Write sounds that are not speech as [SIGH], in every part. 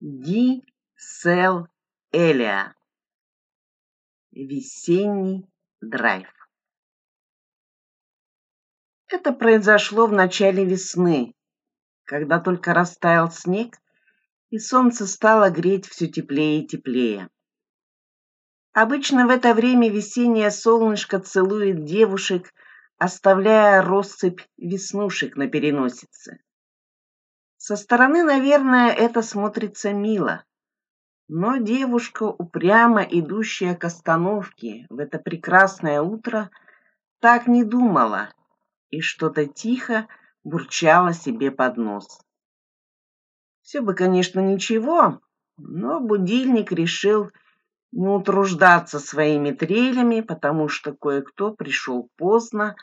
Ди Сел Элиа. Весенний драйв. Это произошло в начале весны, когда только растаял снег, и солнце стало греть все теплее и теплее. Обычно в это время весеннее солнышко целует девушек, оставляя россыпь веснушек на переносице. Со стороны, наверное, это смотрится мило. Но девушка, упрямо идущая к остановке в это прекрасное утро, так не думала и что-то тихо бурчала себе под нос. Все бы, конечно, ничего, но будильник решил не утруждаться своими трелями, потому что кое-кто пришел поздно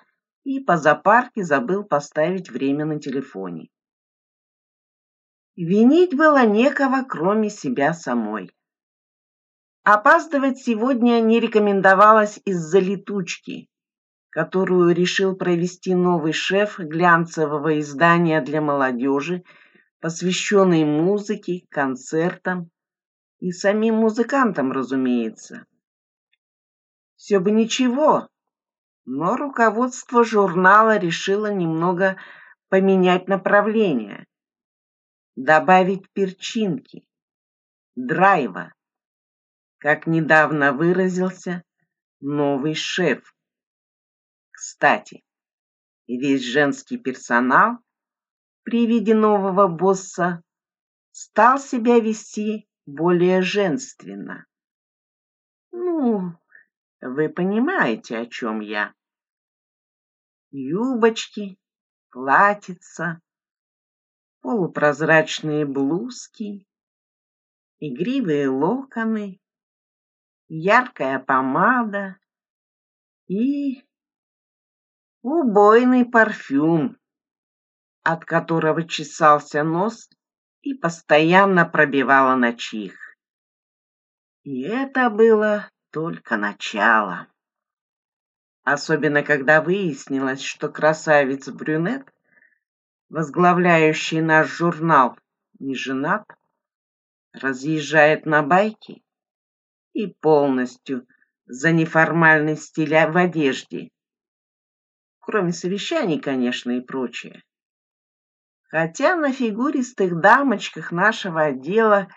и по запарке забыл поставить время на телефоне. Винить было некого, кроме себя самой. Опаздывать сегодня не рекомендовалось из-за летучки, которую решил провести новый шеф глянцевого издания для молодежи, посвященный музыке, концертам и самим музыкантам, разумеется. Все бы ничего, но руководство журнала решило немного поменять направление добавить перчинки, драйва, как недавно выразился новый шеф. Кстати, весь женский персонал при виде нового босса стал себя вести более женственно. Ну, вы понимаете, о чем я. Юбочки, платьица, полупрозрачные блузки, игривые локоны, яркая помада и убойный парфюм, от которого чесался нос и постоянно пробивало на чих. И это было только начало. Особенно когда выяснилось, что красавец-брюнет возглавляющий наш журнал, не женат, разъезжает на байке и полностью за неформальный стиль в одежде. Кроме совещаний, конечно, и прочее. Хотя на фигуристых дамочках нашего отдела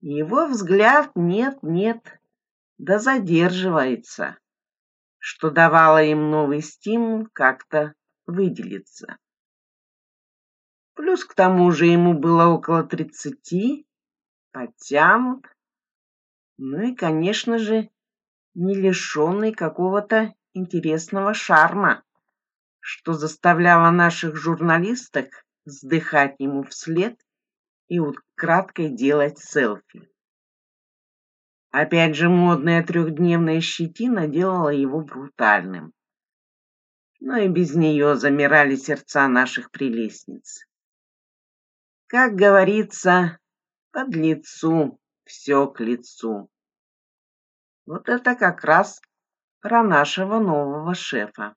его взгляд нет-нет, да задерживается, что давало им новый стимул как-то выделиться. Плюс к тому же ему было около тридцати, подтянут, ну и, конечно же, не лишенный какого-то интересного шарма, что заставляло наших журналисток вздыхать ему вслед и украдкой делать селфи. Опять же, модная трехдневная щетина делала его брутальным. Но и без нее замирали сердца наших прелестниц. Как говорится, под лицу все к лицу. Вот это как раз про нашего нового шефа.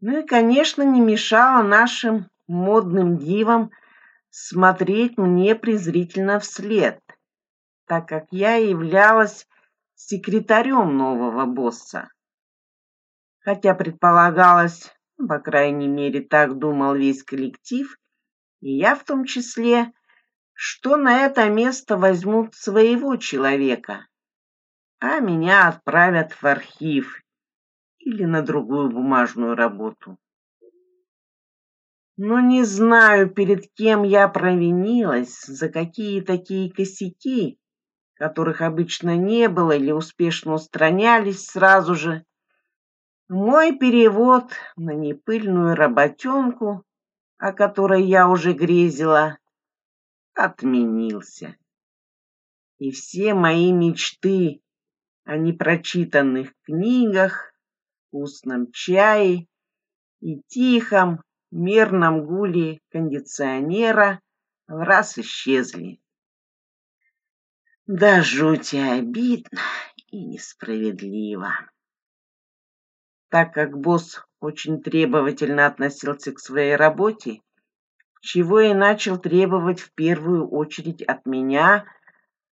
Ну и, конечно, не мешало нашим модным дивам смотреть мне презрительно вслед, так как я являлась секретарем нового босса. Хотя предполагалось, по крайней мере, так думал весь коллектив, я в том числе, что на это место возьмут своего человека, а меня отправят в архив или на другую бумажную работу. Но не знаю, перед кем я провинилась, за какие такие косяки, которых обычно не было или успешно устранялись сразу же. Мой перевод на непыльную работенку о которой я уже грезила, отменился. И все мои мечты о непрочитанных книгах, вкусном чае и тихом, мерном гуле кондиционера в раз исчезли. Да жути обидно и несправедливо. Так как босс очень требовательно относился к своей работе, чего и начал требовать в первую очередь от меня,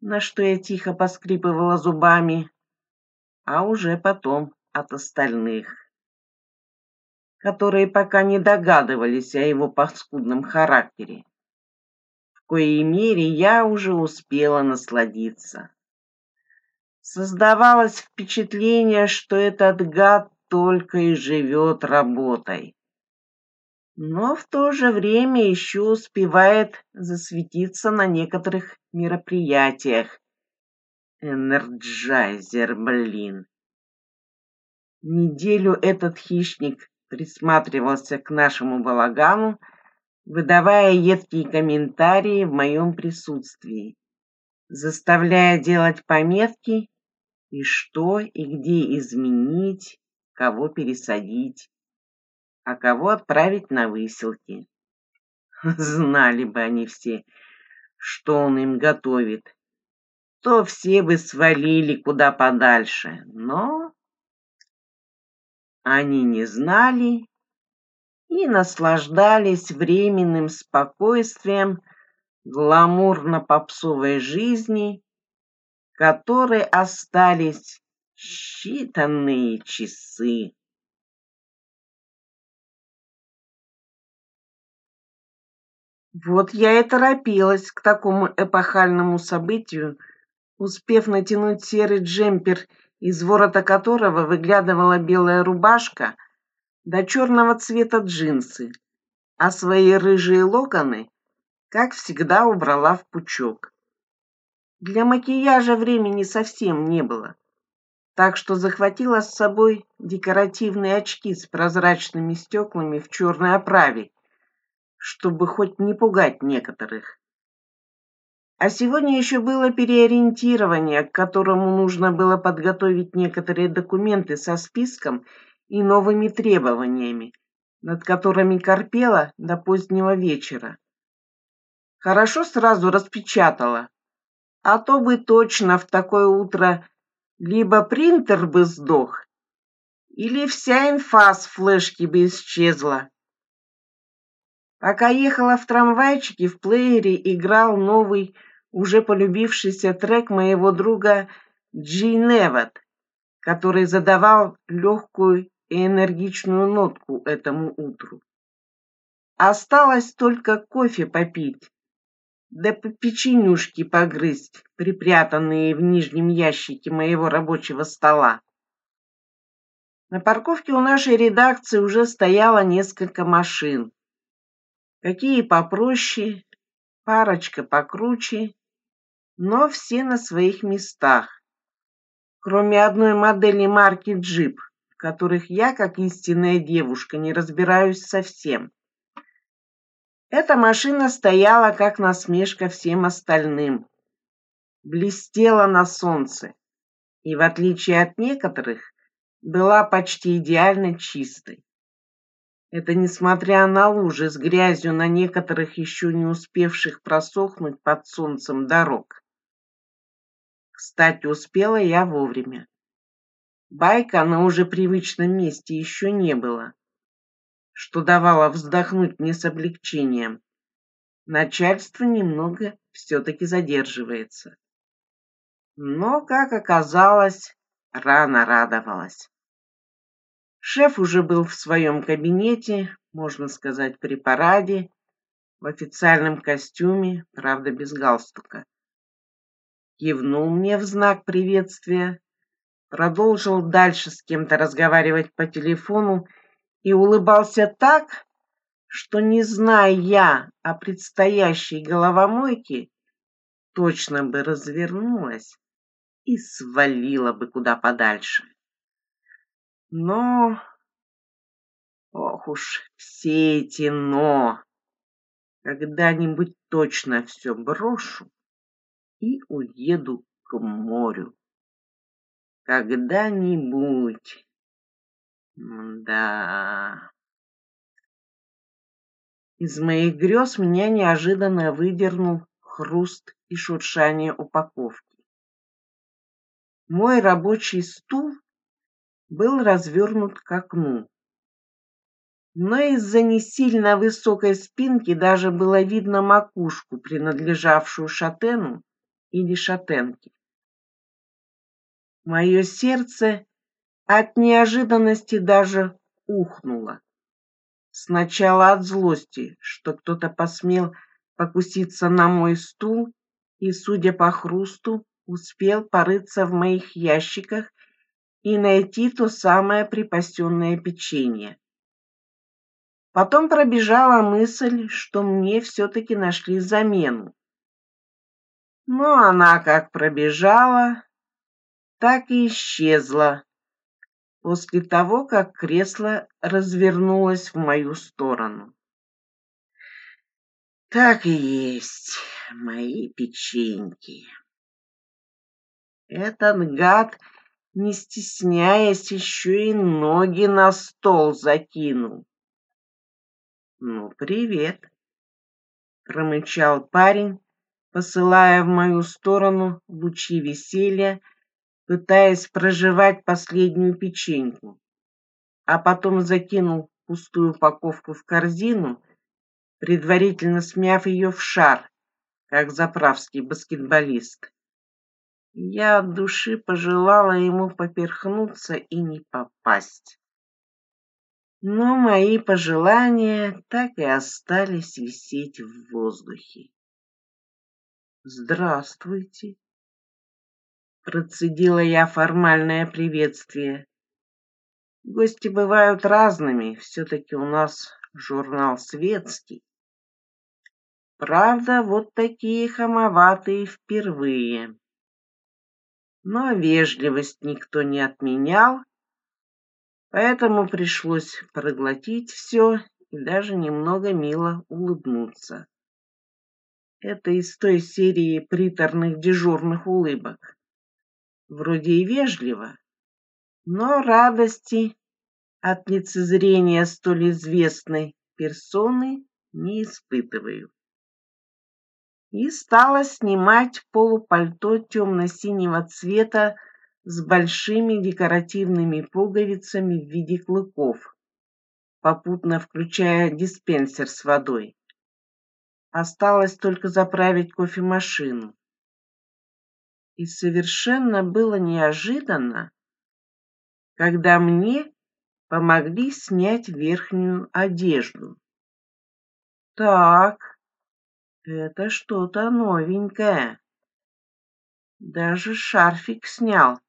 на что я тихо поскрипывала зубами, а уже потом от остальных, которые пока не догадывались о его паскудном характере. В коей мере я уже успела насладиться. Создавалось впечатление, что этот гад только и живет работой. Но в то же время еще успевает засветиться на некоторых мероприятиях. Энерджайзер, блин. Неделю этот хищник присматривался к нашему балагану, выдавая едкие комментарии в моем присутствии, заставляя делать пометки и что и где изменить, кого пересадить, а кого отправить на выселки. [LAUGHS] Знали бы они все, что он им готовит, то все бы свалили куда подальше, но они не знали и наслаждались временным спокойствием гламурно-попсовой жизни, которой остались считанные часы. Вот я и торопилась к такому эпохальному событию, успев натянуть серый джемпер, из ворота которого выглядывала белая рубашка, до черного цвета джинсы, а свои рыжие локоны, как всегда, убрала в пучок. Для макияжа времени совсем не было так что захватила с собой декоративные очки с прозрачными стеклами в черной оправе, чтобы хоть не пугать некоторых. А сегодня еще было переориентирование, к которому нужно было подготовить некоторые документы со списком и новыми требованиями, над которыми корпела до позднего вечера. Хорошо сразу распечатала, а то бы точно в такое утро либо принтер бы сдох, или вся инфа с флешки бы исчезла. Пока ехала в трамвайчике, в плеере играл новый, уже полюбившийся трек моего друга Джи Неват, который задавал легкую и энергичную нотку этому утру. Осталось только кофе попить, да печенюшки погрызть, припрятанные в нижнем ящике моего рабочего стола. На парковке у нашей редакции уже стояло несколько машин. Какие попроще, парочка покруче, но все на своих местах. Кроме одной модели марки джип, в которых я, как истинная девушка, не разбираюсь совсем. Эта машина стояла как насмешка всем остальным. Блестела на солнце и, в отличие от некоторых, была почти идеально чистой. Это несмотря на лужи с грязью на некоторых еще не успевших просохнуть под солнцем дорог. Кстати, успела я вовремя. Байка на уже привычном месте еще не было что давало вздохнуть мне с облегчением. Начальство немного все-таки задерживается. Но, как оказалось, рано радовалась. Шеф уже был в своем кабинете, можно сказать, при параде, в официальном костюме, правда, без галстука. Кивнул мне в знак приветствия, продолжил дальше с кем-то разговаривать по телефону и улыбался так, что, не зная я о предстоящей головомойке, точно бы развернулась и свалила бы куда подальше. Но, ох уж все эти «но», когда-нибудь точно все брошу и уеду к морю. Когда-нибудь. Да. Из моих грез меня неожиданно выдернул хруст и шуршание упаковки. Мой рабочий стул был развернут к окну. но из-за не сильно высокой спинки даже было видно макушку, принадлежавшую шатену или шатенке. Мое сердце от неожиданности даже ухнуло. Сначала от злости, что кто-то посмел покуситься на мой стул и, судя по хрусту, успел порыться в моих ящиках и найти то самое припасенное печенье. Потом пробежала мысль, что мне все-таки нашли замену. Но она как пробежала, так и исчезла после того, как кресло развернулось в мою сторону. Так и есть, мои печеньки. Этот гад, не стесняясь, еще и ноги на стол закинул. «Ну, привет!» — промычал парень, посылая в мою сторону лучи веселья, пытаясь проживать последнюю печеньку, а потом закинул пустую упаковку в корзину, предварительно смяв ее в шар, как заправский баскетболист. Я от души пожелала ему поперхнуться и не попасть. Но мои пожелания так и остались висеть в воздухе. «Здравствуйте!» Процедила я формальное приветствие. Гости бывают разными, все-таки у нас журнал светский. Правда, вот такие хамоватые впервые. Но вежливость никто не отменял, поэтому пришлось проглотить все и даже немного мило улыбнуться. Это из той серии приторных дежурных улыбок. Вроде и вежливо, но радости от лицезрения столь известной персоны не испытываю. И стала снимать полупальто темно-синего цвета с большими декоративными пуговицами в виде клыков, попутно включая диспенсер с водой. Осталось только заправить кофемашину. И совершенно было неожиданно, когда мне помогли снять верхнюю одежду. Так, это что-то новенькое. Даже шарфик снял,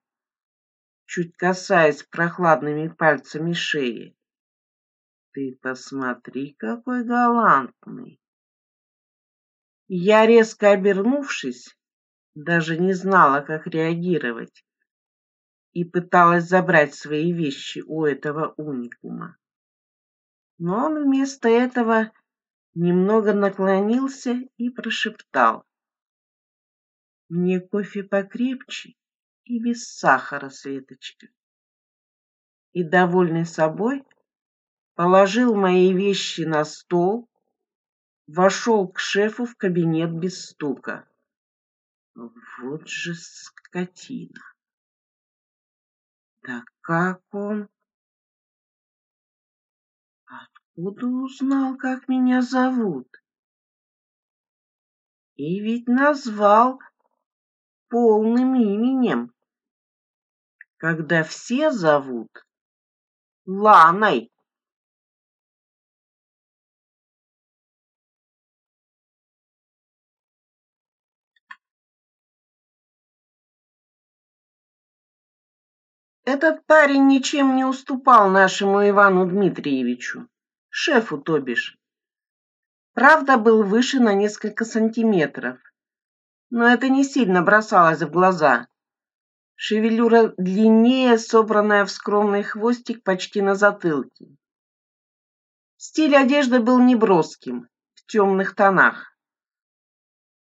чуть касаясь прохладными пальцами шеи. Ты посмотри, какой галантный. Я, резко обернувшись, даже не знала, как реагировать, и пыталась забрать свои вещи у этого уникума. Но он вместо этого немного наклонился и прошептал. Мне кофе покрепче и без сахара, Светочка. И, довольный собой, положил мои вещи на стол, вошел к шефу в кабинет без стука. Вот же скотина. Да как он? Откуда узнал, как меня зовут? И ведь назвал полным именем, когда все зовут Ланой. Этот парень ничем не уступал нашему Ивану Дмитриевичу, шефу, то бишь. Правда, был выше на несколько сантиметров, но это не сильно бросалось в глаза. Шевелюра длиннее, собранная в скромный хвостик почти на затылке. Стиль одежды был неброским, в темных тонах.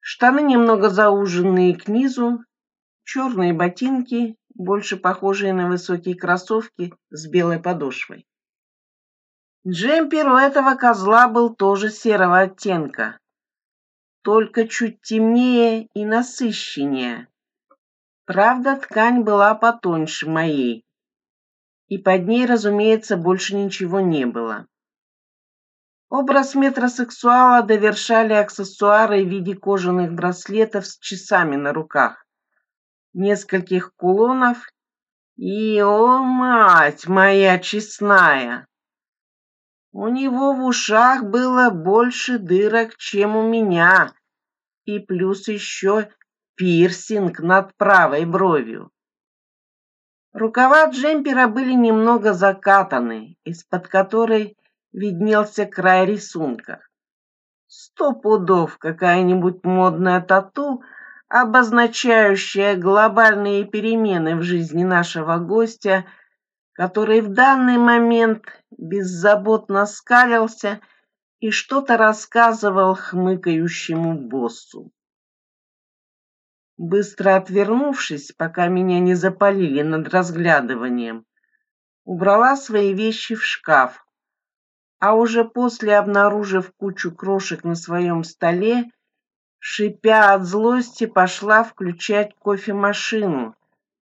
Штаны немного зауженные к низу, черные ботинки больше похожие на высокие кроссовки с белой подошвой. Джемпер у этого козла был тоже серого оттенка, только чуть темнее и насыщеннее. Правда, ткань была потоньше моей, и под ней, разумеется, больше ничего не было. Образ метросексуала довершали аксессуары в виде кожаных браслетов с часами на руках, нескольких кулонов и, о мать моя честная, у него в ушах было больше дырок, чем у меня, и плюс еще пирсинг над правой бровью. Рукава джемпера были немного закатаны, из-под которой виднелся край рисунка. Сто пудов какая-нибудь модная тату, обозначающая глобальные перемены в жизни нашего гостя, который в данный момент беззаботно скалился и что-то рассказывал хмыкающему боссу. Быстро отвернувшись, пока меня не запалили над разглядыванием, убрала свои вещи в шкаф, а уже после, обнаружив кучу крошек на своем столе, шипя от злости, пошла включать кофемашину,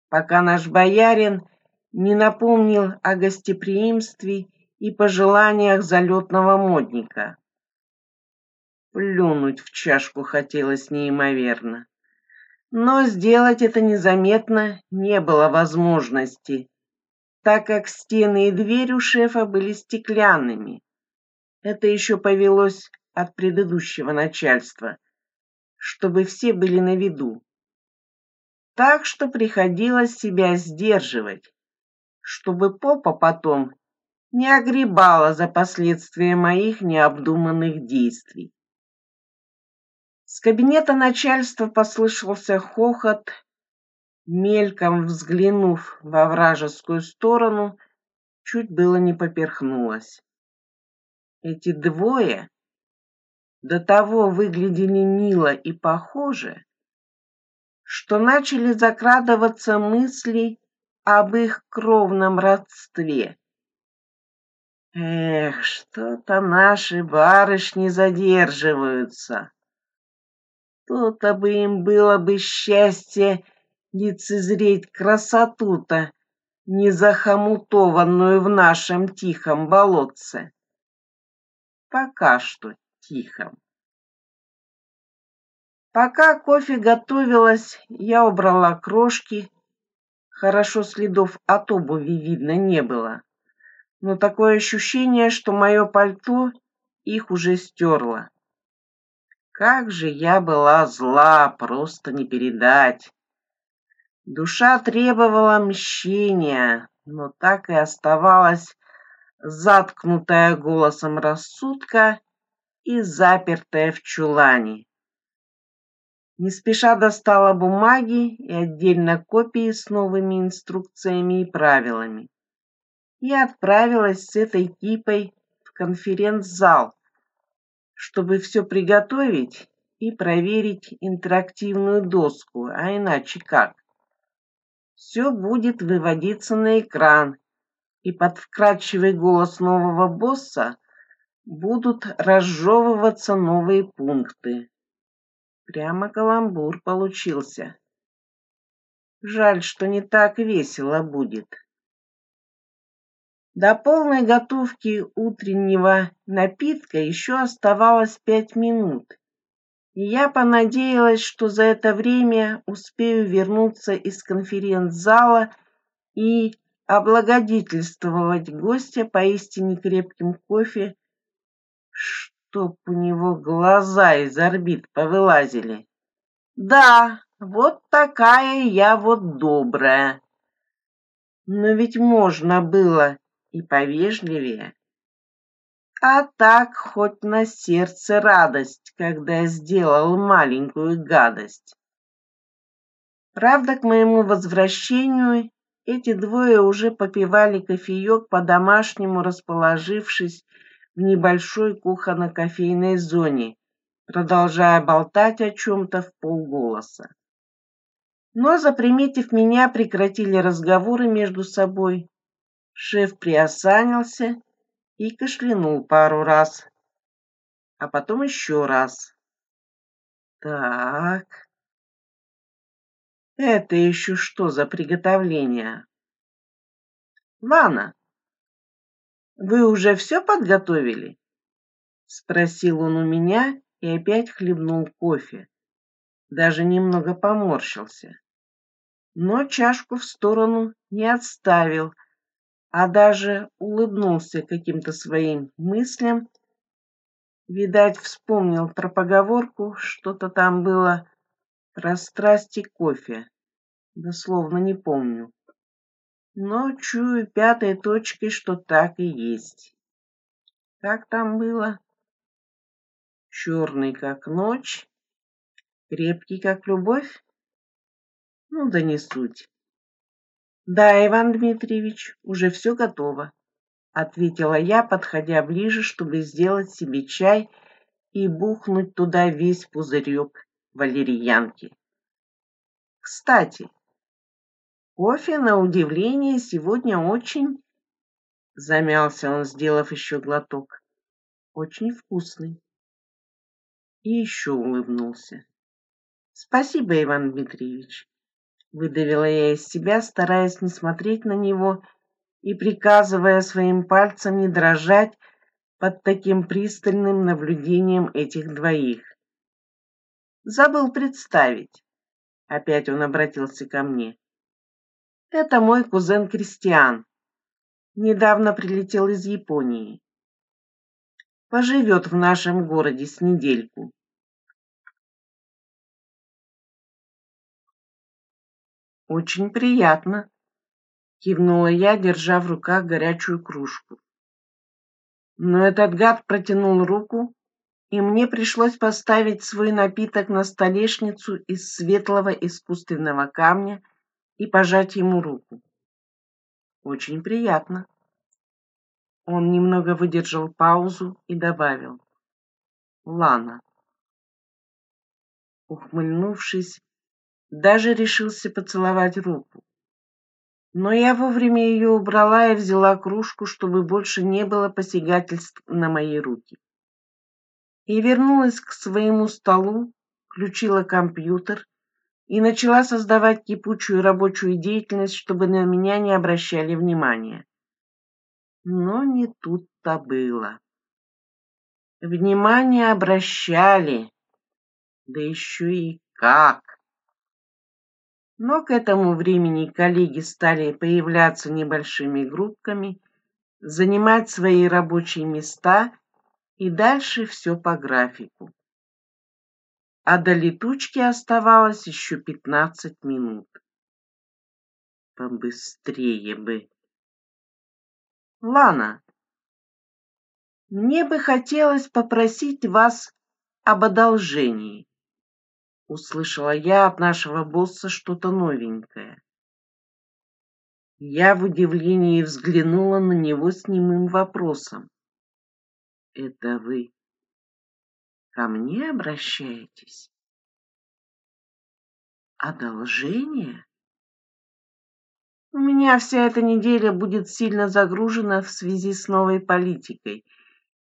пока наш боярин не напомнил о гостеприимстве и пожеланиях залетного модника. Плюнуть в чашку хотелось неимоверно. Но сделать это незаметно не было возможности, так как стены и дверь у шефа были стеклянными. Это еще повелось от предыдущего начальства, чтобы все были на виду. Так что приходилось себя сдерживать, чтобы попа потом не огребала за последствия моих необдуманных действий. С кабинета начальства послышался хохот. Мельком взглянув во вражескую сторону, чуть было не поперхнулась. Эти двое до того выглядели мило и похоже, что начали закрадываться мысли об их кровном родстве. Эх, что-то наши барышни задерживаются. То-то бы им было бы счастье лицезреть красоту-то, не захомутованную в нашем тихом болотце пока что тихо. Пока кофе готовилось, я убрала крошки. Хорошо следов от обуви видно не было. Но такое ощущение, что мое пальто их уже стерло. Как же я была зла, просто не передать. Душа требовала мщения, но так и оставалась заткнутая голосом рассудка и запертая в чулане. Не спеша достала бумаги и отдельно копии с новыми инструкциями и правилами. И отправилась с этой кипой в конференц-зал, чтобы все приготовить и проверить интерактивную доску, а иначе как? Все будет выводиться на экран, и под вкрадчивый голос нового босса будут разжевываться новые пункты. Прямо каламбур получился. Жаль, что не так весело будет. До полной готовки утреннего напитка еще оставалось пять минут, и я понадеялась, что за это время успею вернуться из конференц-зала и облагодетельствовать гостя поистине крепким кофе, чтоб у него глаза из орбит повылазили. Да, вот такая я вот добрая. Но ведь можно было и повежливее. А так хоть на сердце радость, когда я сделал маленькую гадость. Правда, к моему возвращению эти двое уже попивали кофеек по-домашнему, расположившись в небольшой кухонно-кофейной зоне, продолжая болтать о чем-то в полголоса. Но, заприметив меня, прекратили разговоры между собой. Шеф приосанился и кашлянул пару раз, а потом еще раз. Так, это еще что за приготовление? Ванна, вы уже все подготовили? Спросил он у меня и опять хлебнул кофе. Даже немного поморщился. Но чашку в сторону не отставил, а даже улыбнулся каким-то своим мыслям. Видать, вспомнил про поговорку, что-то там было про страсти кофе. Дословно не помню. Но чую пятой точкой, что так и есть. Как там было? Черный, как ночь, крепкий, как любовь? Ну да не суть. Да, Иван Дмитриевич, уже все готово, ответила я, подходя ближе, чтобы сделать себе чай и бухнуть туда весь пузырек валерьянки. Кстати, кофе, на удивление, сегодня очень... Замялся он, сделав еще глоток. Очень вкусный. И еще улыбнулся. Спасибо, Иван Дмитриевич. Выдавила я из себя, стараясь не смотреть на него и приказывая своим пальцам не дрожать под таким пристальным наблюдением этих двоих. Забыл представить. Опять он обратился ко мне. Это мой кузен Кристиан. Недавно прилетел из Японии. Поживет в нашем городе с недельку. Очень приятно, кивнула я, держа в руках горячую кружку. Но этот гад протянул руку, и мне пришлось поставить свой напиток на столешницу из светлого искусственного камня и пожать ему руку. Очень приятно. Он немного выдержал паузу и добавил: "Лана". Ухмыльнувшись, даже решился поцеловать руку. Но я вовремя ее убрала и взяла кружку, чтобы больше не было посягательств на мои руки. И вернулась к своему столу, включила компьютер и начала создавать кипучую рабочую деятельность, чтобы на меня не обращали внимания. Но не тут-то было. Внимание обращали, да еще и как. Но к этому времени коллеги стали появляться небольшими группками, занимать свои рабочие места, и дальше все по графику а до летучки оставалось еще пятнадцать минут. Побыстрее бы. Лана, мне бы хотелось попросить вас об одолжении. Услышала я от нашего босса что-то новенькое. Я в удивлении взглянула на него с немым вопросом. Это вы ко мне обращаетесь? Одолжение? У меня вся эта неделя будет сильно загружена в связи с новой политикой,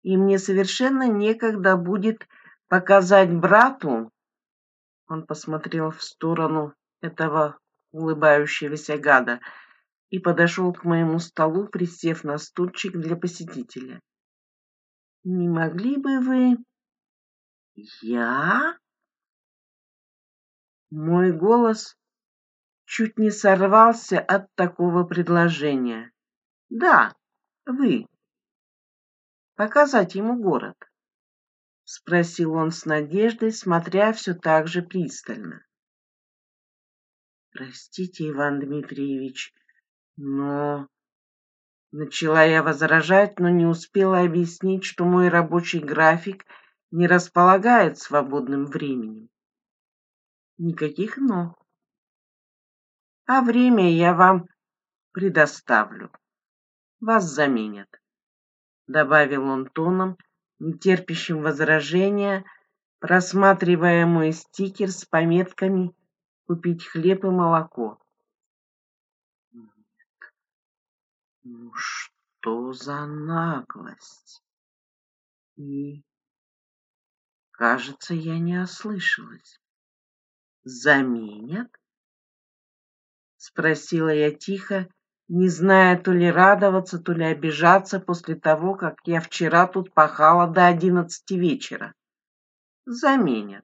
и мне совершенно некогда будет показать брату. Он посмотрел в сторону этого улыбающегося гада и подошел к моему столу, присев на стульчик для посетителя. Не могли бы вы я? Мой голос чуть не сорвался от такого предложения. Да, вы. Показать ему город? Спросил он с надеждой, смотря все так же пристально. Простите, Иван Дмитриевич, но... Начала я возражать, но не успела объяснить, что мой рабочий график — не располагает свободным временем. Никаких «но». А время я вам предоставлю. Вас заменят, добавил он тоном, нетерпящим возражения, просматривая мой стикер с пометками «Купить хлеб и молоко». Ну что за наглость? И Кажется, я не ослышалась. Заменят? Спросила я тихо, не зная то ли радоваться, то ли обижаться после того, как я вчера тут пахала до одиннадцати вечера. Заменят,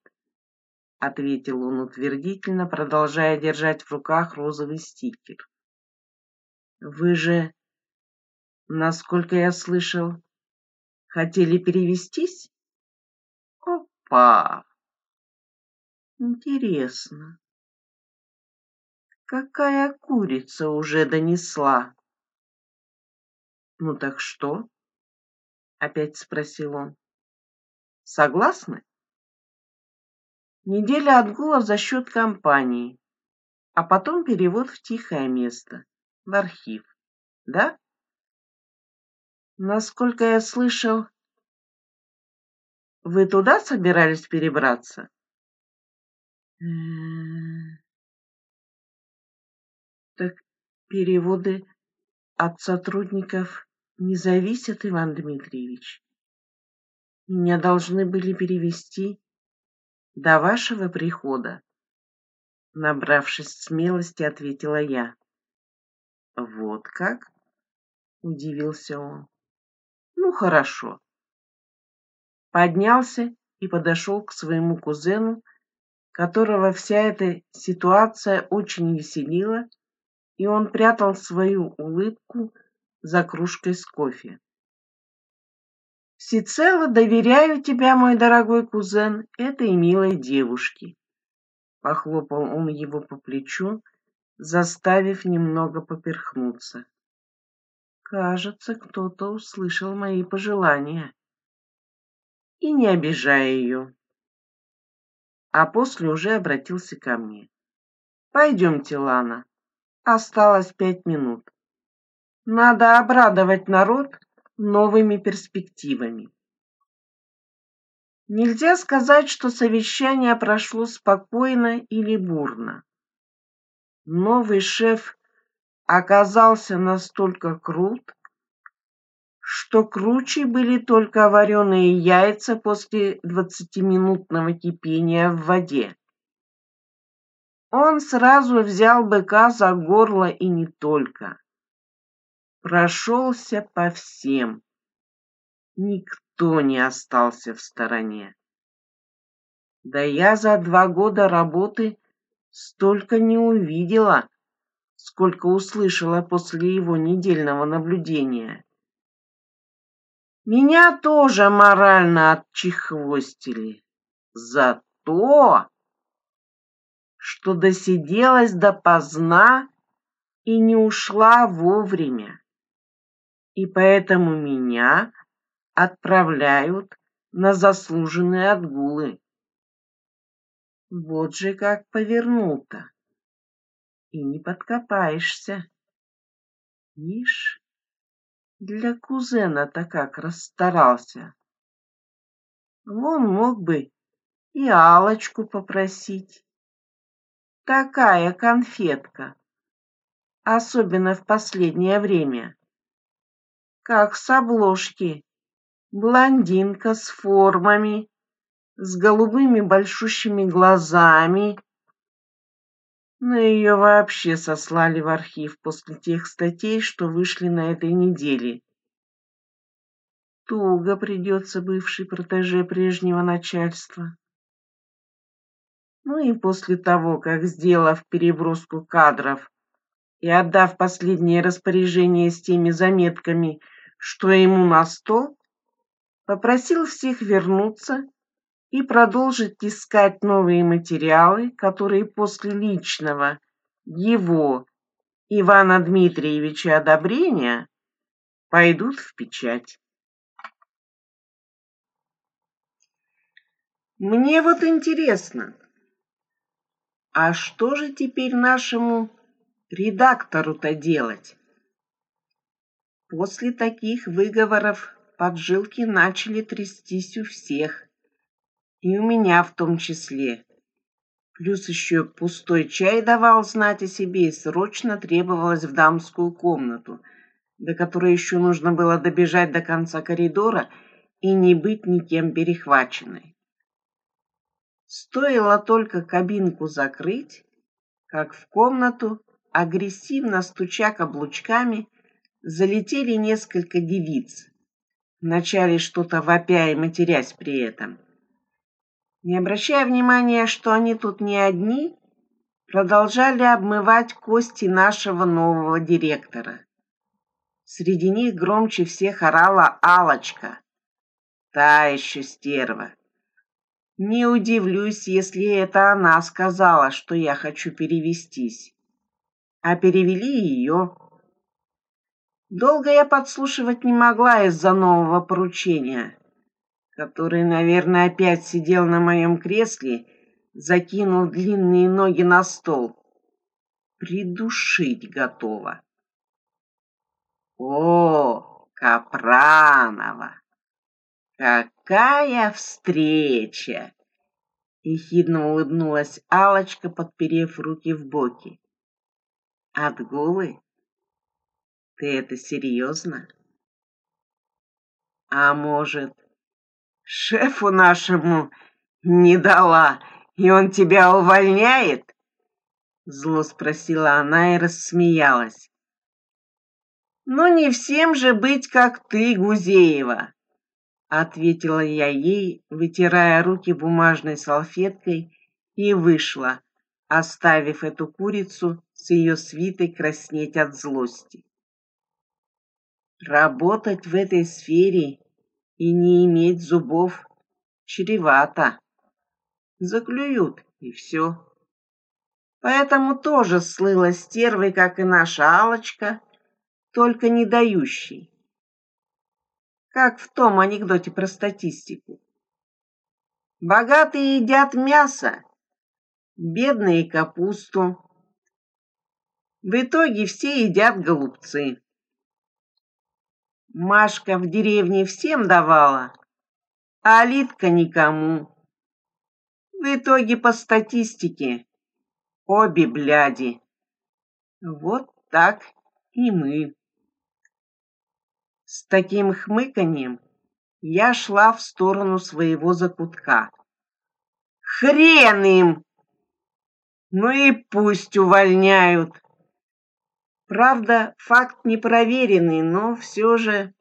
— ответил он утвердительно, продолжая держать в руках розовый стикер. Вы же, насколько я слышал, хотели перевестись? Опа! Интересно. Какая курица уже донесла? Ну так что? Опять спросил он. Согласны? Неделя отгула за счет компании, а потом перевод в тихое место в архив, да? Насколько я слышал, вы туда собирались перебраться? Так переводы от сотрудников не зависят, Иван Дмитриевич. Меня должны были перевести до вашего прихода. Набравшись смелости, ответила я. Вот как? Удивился он. Ну, хорошо. Поднялся и подошел к своему кузену, которого вся эта ситуация очень веселила, и он прятал свою улыбку за кружкой с кофе. Всецело доверяю тебя, мой дорогой кузен, этой милой девушке. Похлопал он его по плечу заставив немного поперхнуться. Кажется, кто-то услышал мои пожелания. И не обижая ее. А после уже обратился ко мне. Пойдемте, Лана. Осталось пять минут. Надо обрадовать народ новыми перспективами. Нельзя сказать, что совещание прошло спокойно или бурно. Новый шеф оказался настолько крут, что круче были только вареные яйца после двадцатиминутного кипения в воде. Он сразу взял быка за горло и не только. Прошелся по всем. Никто не остался в стороне. Да я за два года работы столько не увидела, сколько услышала после его недельного наблюдения. Меня тоже морально отчехвостили за то, что досиделась допоздна и не ушла вовремя. И поэтому меня отправляют на заслуженные отгулы. Вот же как повернул-то. И не подкопаешься. Ишь, для кузена-то как расстарался. Вон мог бы и алочку попросить. Такая конфетка, особенно в последнее время. Как с обложки, блондинка с формами, с голубыми большущими глазами. Но ее вообще сослали в архив после тех статей, что вышли на этой неделе. Туго придется бывшей протеже прежнего начальства. Ну и после того, как, сделав переброску кадров и отдав последнее распоряжение с теми заметками, что ему на стол, попросил всех вернуться и продолжить искать новые материалы, которые после личного его Ивана Дмитриевича одобрения пойдут в печать. Мне вот интересно, а что же теперь нашему редактору-то делать? После таких выговоров поджилки начали трястись у всех и у меня в том числе. Плюс еще пустой чай давал знать о себе и срочно требовалось в дамскую комнату, до которой еще нужно было добежать до конца коридора и не быть никем перехваченной. Стоило только кабинку закрыть, как в комнату агрессивно стуча каблучками, залетели несколько девиц, вначале что-то вопя и матерясь при этом. Не обращая внимания, что они тут не одни, продолжали обмывать кости нашего нового директора. Среди них громче всех орала алочка Та еще стерва. Не удивлюсь, если это она сказала, что я хочу перевестись. А перевели ее. Долго я подслушивать не могла из-за нового поручения, который, наверное, опять сидел на моем кресле, закинул длинные ноги на стол. Придушить готова. О, Капранова! Какая встреча! Ехидно улыбнулась Алочка, подперев руки в боки. Отгулы? Ты это серьезно? А может, шефу нашему не дала, и он тебя увольняет? Зло спросила она и рассмеялась. Ну не всем же быть, как ты, Гузеева, ответила я ей, вытирая руки бумажной салфеткой, и вышла, оставив эту курицу с ее свитой краснеть от злости. Работать в этой сфере и не иметь зубов чревато. Заклюют, и все. Поэтому тоже слыла стервой, как и наша алочка только не дающей. Как в том анекдоте про статистику. Богатые едят мясо, бедные капусту. В итоге все едят голубцы. Машка в деревне всем давала, а Алитка никому. В итоге по статистике обе бляди. Вот так и мы. С таким хмыканьем я шла в сторону своего закутка. Хрен им! Ну и пусть увольняют. Правда, факт непроверенный, но все же...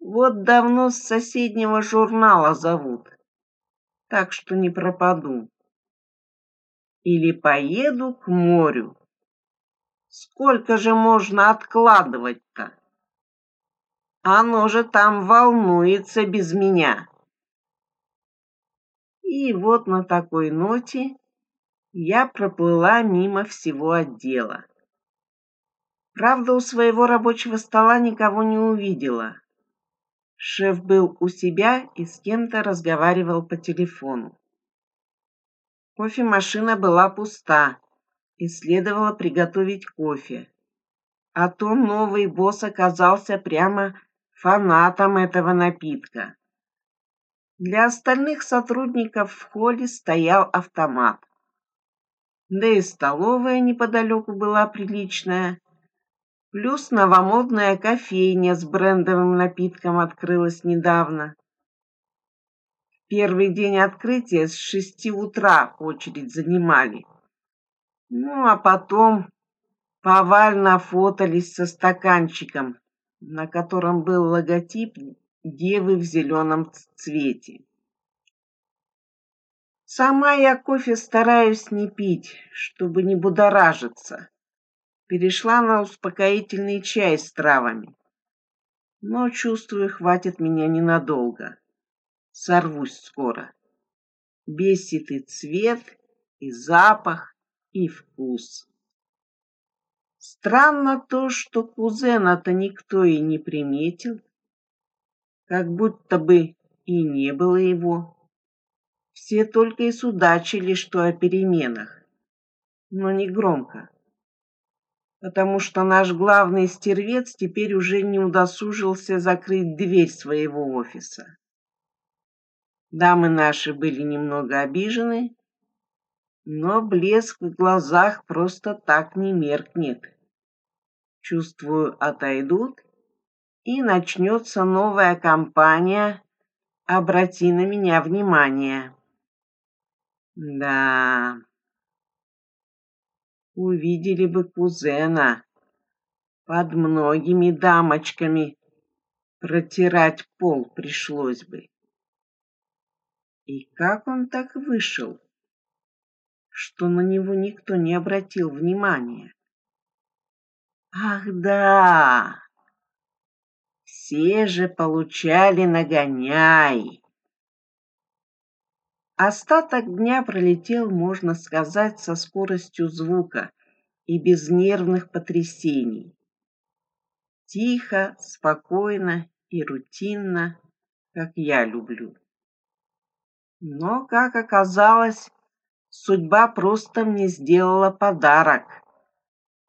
Вот давно с соседнего журнала зовут, так что не пропаду. Или поеду к морю. Сколько же можно откладывать-то? Оно же там волнуется без меня. И вот на такой ноте я проплыла мимо всего отдела. Правда, у своего рабочего стола никого не увидела. Шеф был у себя и с кем-то разговаривал по телефону. Кофемашина была пуста, и следовало приготовить кофе. А то новый босс оказался прямо фанатом этого напитка. Для остальных сотрудников в холле стоял автомат. Да и столовая неподалеку была приличная, Плюс новомодная кофейня с брендовым напитком открылась недавно. Первый день открытия с шести утра очередь занимали. Ну, а потом повально фотались со стаканчиком, на котором был логотип девы в зеленом цвете. Сама я кофе стараюсь не пить, чтобы не будоражиться перешла на успокоительный чай с травами. Но, чувствую, хватит меня ненадолго. Сорвусь скоро. Бесит и цвет, и запах, и вкус. Странно то, что кузена-то никто и не приметил, как будто бы и не было его. Все только и судачили, что о переменах, но не громко потому что наш главный стервец теперь уже не удосужился закрыть дверь своего офиса. Дамы наши были немного обижены, но блеск в глазах просто так не меркнет. Чувствую, отойдут, и начнется новая кампания «Обрати на меня внимание». Да... увидели бы кузена. Под многими дамочками протирать пол пришлось бы. И как он так вышел, что на него никто не обратил внимания? Ах да! Все же получали нагоняй. Остаток дня пролетел, можно сказать, со скоростью звука и без нервных потрясений. Тихо, спокойно и рутинно, как я люблю. Но, как оказалось, судьба просто мне сделала подарок.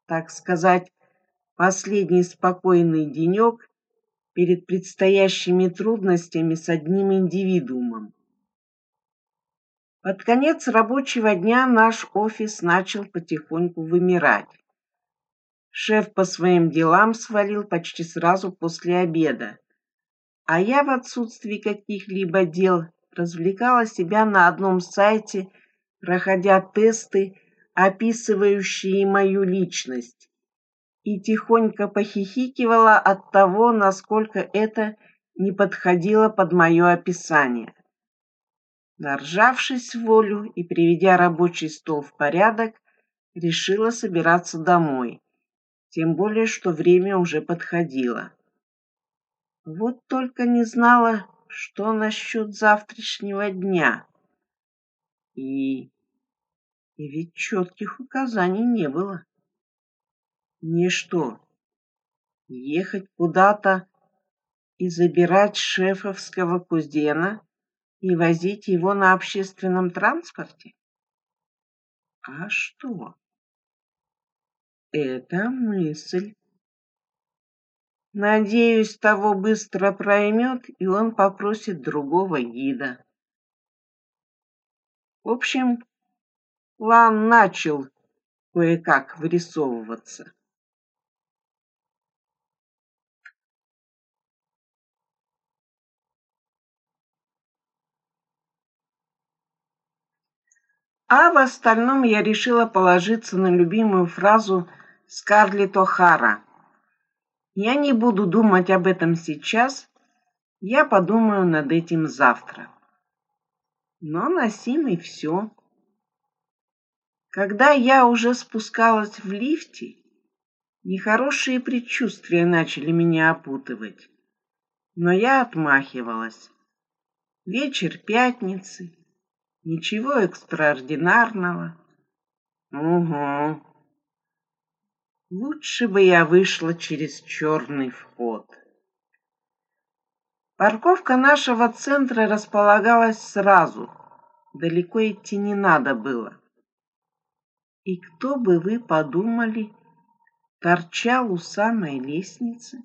Так сказать, последний спокойный денек перед предстоящими трудностями с одним индивидуумом. Под конец рабочего дня наш офис начал потихоньку вымирать. Шеф по своим делам свалил почти сразу после обеда, а я в отсутствии каких-либо дел развлекала себя на одном сайте, проходя тесты, описывающие мою личность, и тихонько похихикивала от того, насколько это не подходило под мое описание. Наржавшись волю и приведя рабочий стол в порядок, решила собираться домой тем более, что время уже подходило. Вот только не знала, что насчет завтрашнего дня. И... И ведь четких указаний не было. Мне что, ехать куда-то и забирать шефовского кузена и возить его на общественном транспорте? А что? Это мысль. Надеюсь, того быстро проймет, и он попросит другого гида. В общем, план начал кое-как вырисовываться. А в остальном я решила положиться на любимую фразу Скарлетт О'Хара. Я не буду думать об этом сейчас, я подумаю над этим завтра. Но на сим и все. Когда я уже спускалась в лифте, нехорошие предчувствия начали меня опутывать. Но я отмахивалась. Вечер пятницы, ничего экстраординарного. Угу. Лучше бы я вышла через черный вход. Парковка нашего центра располагалась сразу. Далеко идти не надо было. И кто бы вы подумали, торчал у самой лестницы?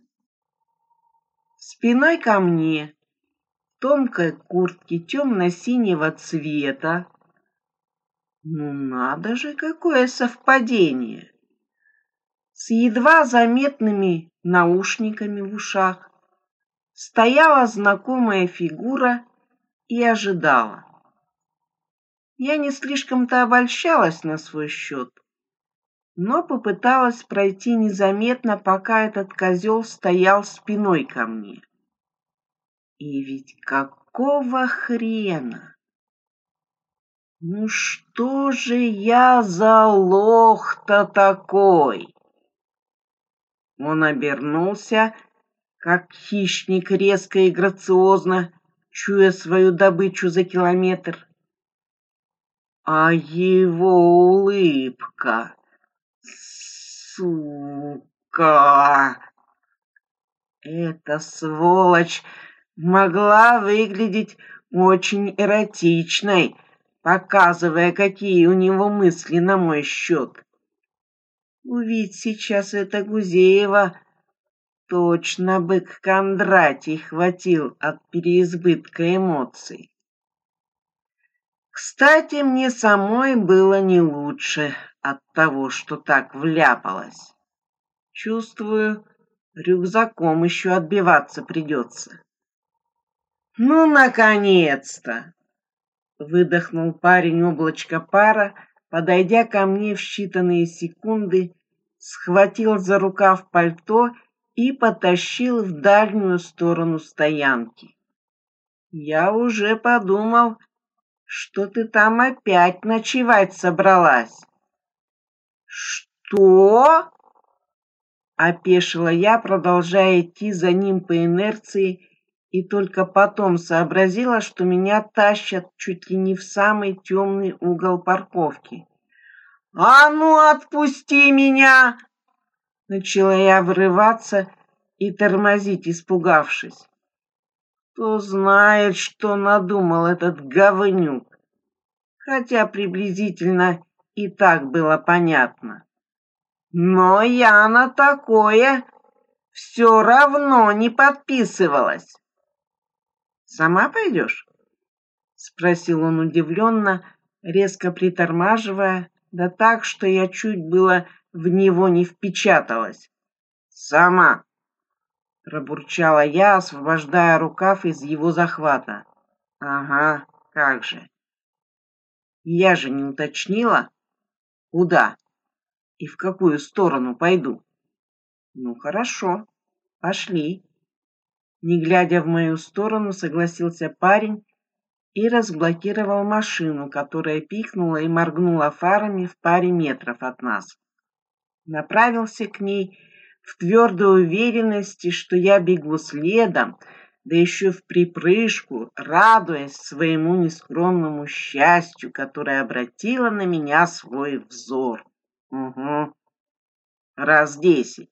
Спиной ко мне, тонкой куртке темно-синего цвета. Ну надо же, какое совпадение! с едва заметными наушниками в ушах, стояла знакомая фигура и ожидала. Я не слишком-то обольщалась на свой счет, но попыталась пройти незаметно, пока этот козел стоял спиной ко мне. И ведь какого хрена? Ну что же я за лох-то такой? Он обернулся, как хищник резко и грациозно, чуя свою добычу за километр. А его улыбка... Сука! Эта сволочь могла выглядеть очень эротичной, показывая, какие у него мысли на мой счет. Увидь сейчас это Гузеева, точно бы к Кондратий хватил от переизбытка эмоций. Кстати, мне самой было не лучше от того, что так вляпалась. Чувствую, рюкзаком еще отбиваться придется. Ну, наконец-то! Выдохнул парень облачко пара, подойдя ко мне в считанные секунды, схватил за рукав пальто и потащил в дальнюю сторону стоянки. Я уже подумал, что ты там опять ночевать собралась. Что? Опешила я, продолжая идти за ним по инерции, и только потом сообразила, что меня тащат чуть ли не в самый темный угол парковки. «А ну, отпусти меня!» Начала я врываться и тормозить, испугавшись. Кто знает, что надумал этот говнюк. Хотя приблизительно и так было понятно. Но я на такое все равно не подписывалась. «Сама пойдешь?» — спросил он удивленно, резко притормаживая, да так, что я чуть было в него не впечаталась. «Сама!» — пробурчала я, освобождая рукав из его захвата. «Ага, как же!» Я же не уточнила, куда и в какую сторону пойду. Ну хорошо, пошли. Не глядя в мою сторону, согласился парень и разблокировал машину, которая пикнула и моргнула фарами в паре метров от нас. Направился к ней в твердой уверенности, что я бегу следом, да еще в припрыжку, радуясь своему нескромному счастью, которое обратило на меня свой взор. Угу. Раз десять.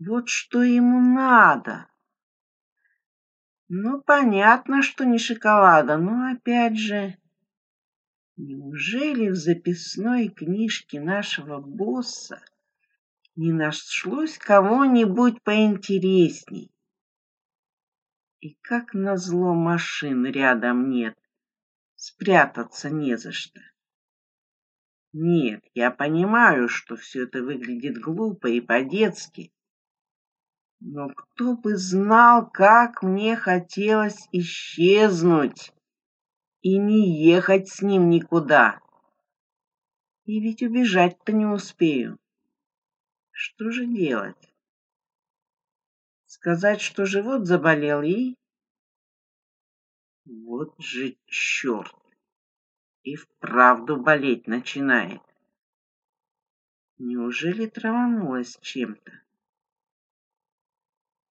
Вот что ему надо. Ну, понятно, что не шоколада, но опять же... Неужели в записной книжке нашего босса не нашлось кого-нибудь поинтересней? И как назло машин рядом нет, спрятаться не за что. Нет, я понимаю, что все это выглядит глупо и по-детски. Но кто бы знал, как мне хотелось исчезнуть и не ехать с ним никуда. И ведь убежать-то не успею. Что же делать? Сказать, что живот заболел и... Вот же черт! и вправду болеть начинает. Неужели траванулась чем-то?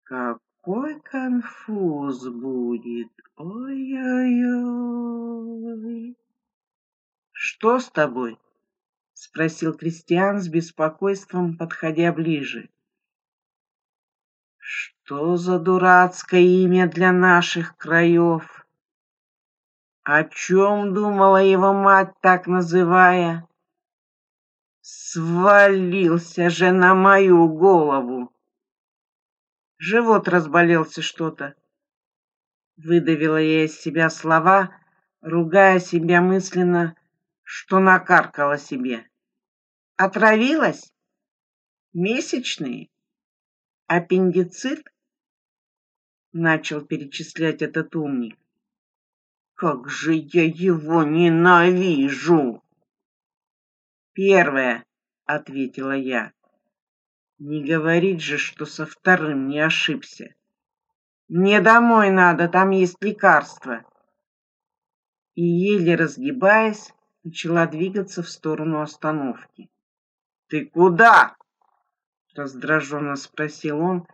Какой конфуз будет! Ой-ой-ой! Что с тобой? спросил Кристиан с беспокойством, подходя ближе. Что за дурацкое имя для наших краев? О чем думала его мать, так называя? Свалился же на мою голову. Живот разболелся что-то. Выдавила я из себя слова, ругая себя мысленно, что накаркала себе. Отравилась? Месячные? Аппендицит? Начал перечислять этот умник. Как же я его ненавижу! Первое, ответила я. Не говорить же, что со вторым не ошибся. Мне домой надо, там есть лекарство. И еле разгибаясь, начала двигаться в сторону остановки. Ты куда? раздраженно спросил он,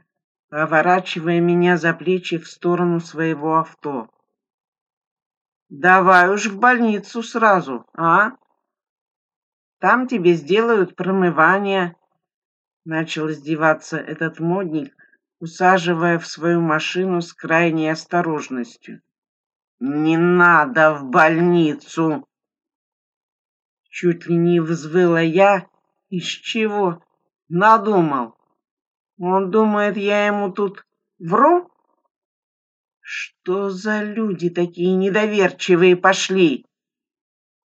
поворачивая меня за плечи в сторону своего авто. Давай уж в больницу сразу, а? Там тебе сделают промывание. Начал издеваться этот модник, усаживая в свою машину с крайней осторожностью. Не надо в больницу. Чуть ли не взвыла я. Из чего? Надумал. Он думает, я ему тут вру? Что за люди такие недоверчивые пошли?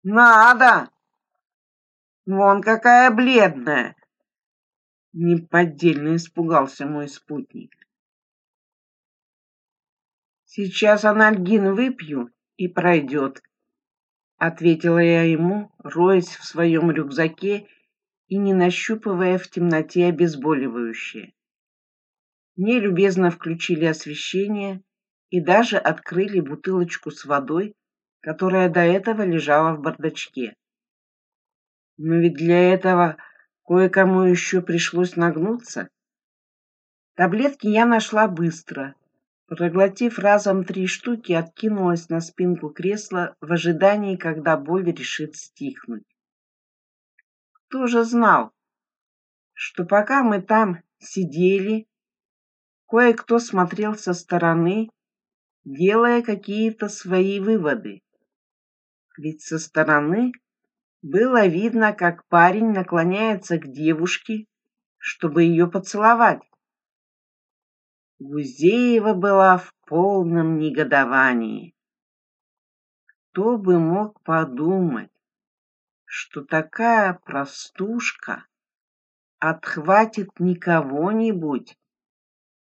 Надо! Вон какая бледная! Неподдельно испугался мой спутник. Сейчас анальгин выпью и пройдет. ответила я ему, роясь в своем рюкзаке и не нащупывая в темноте обезболивающее. Мне любезно включили освещение и даже открыли бутылочку с водой, которая до этого лежала в бардачке. Но ведь для этого кое-кому еще пришлось нагнуться. Таблетки я нашла быстро. Проглотив разом три штуки, откинулась на спинку кресла в ожидании, когда боль решит стихнуть. Кто же знал, что пока мы там сидели, кое-кто смотрел со стороны, делая какие-то свои выводы. Ведь со стороны было видно, как парень наклоняется к девушке, чтобы ее поцеловать. Гузеева была в полном негодовании. Кто бы мог подумать, что такая простушка отхватит не кого-нибудь,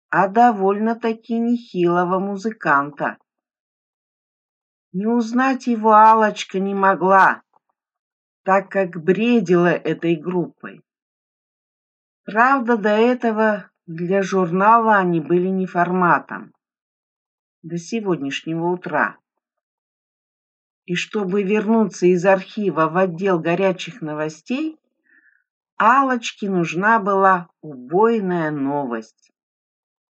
а довольно-таки нехилого музыканта. Не узнать его алочка не могла, так как бредила этой группой. Правда, до этого для журнала они были не форматом. До сегодняшнего утра. И чтобы вернуться из архива в отдел горячих новостей, алочке нужна была убойная новость.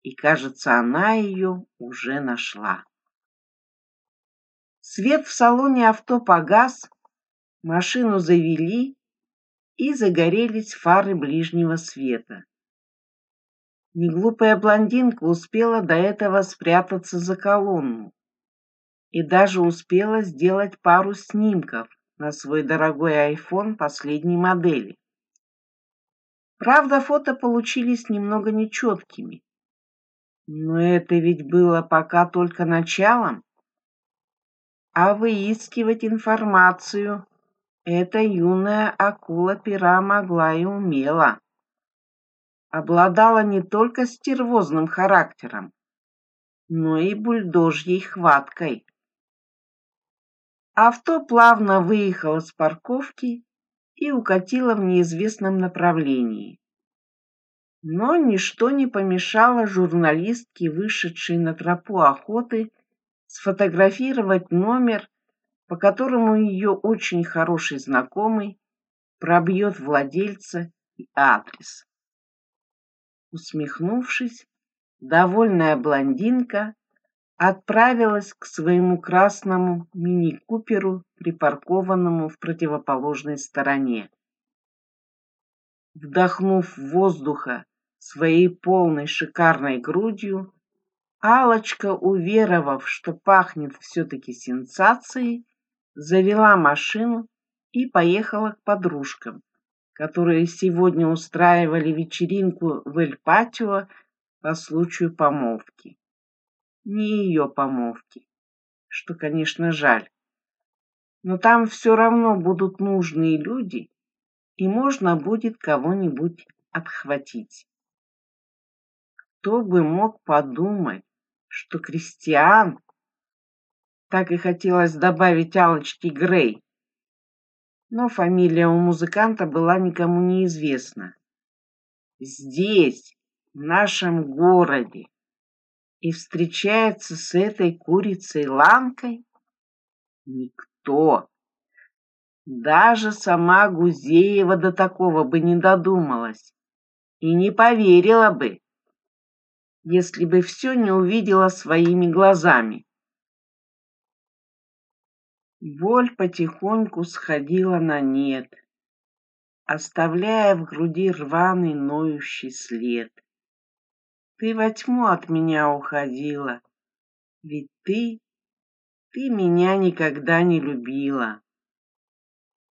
И, кажется, она ее уже нашла. Свет в салоне авто погас, машину завели и загорелись фары ближнего света. Неглупая блондинка успела до этого спрятаться за колонну и даже успела сделать пару снимков на свой дорогой iPhone последней модели. Правда, фото получились немного нечеткими, но это ведь было пока только началом а выискивать информацию эта юная акула пера могла и умела. Обладала не только стервозным характером, но и бульдожьей хваткой. Авто плавно выехало с парковки и укатило в неизвестном направлении. Но ничто не помешало журналистке, вышедшей на тропу охоты, сфотографировать номер, по которому ее очень хороший знакомый пробьет владельца и адрес. Усмехнувшись, довольная блондинка отправилась к своему красному мини-куперу, припаркованному в противоположной стороне. Вдохнув воздуха своей полной шикарной грудью, алочка уверовав что пахнет все-таки сенсацией завела машину и поехала к подружкам которые сегодня устраивали вечеринку в эль-патио по случаю помолвки. Не ее помолвки что конечно жаль. Но там все равно будут нужные люди и можно будет кого-нибудь отхватить. Кто бы мог подумать что Кристиан, так и хотелось добавить Алочки Грей, но фамилия у музыканта была никому неизвестна. Здесь, в нашем городе, и встречается с этой курицей Ланкой? Никто. Даже сама Гузеева до такого бы не додумалась и не поверила бы если бы все не увидела своими глазами. Боль потихоньку сходила на нет, оставляя в груди рваный ноющий след. Ты во тьму от меня уходила, ведь ты, ты меня никогда не любила.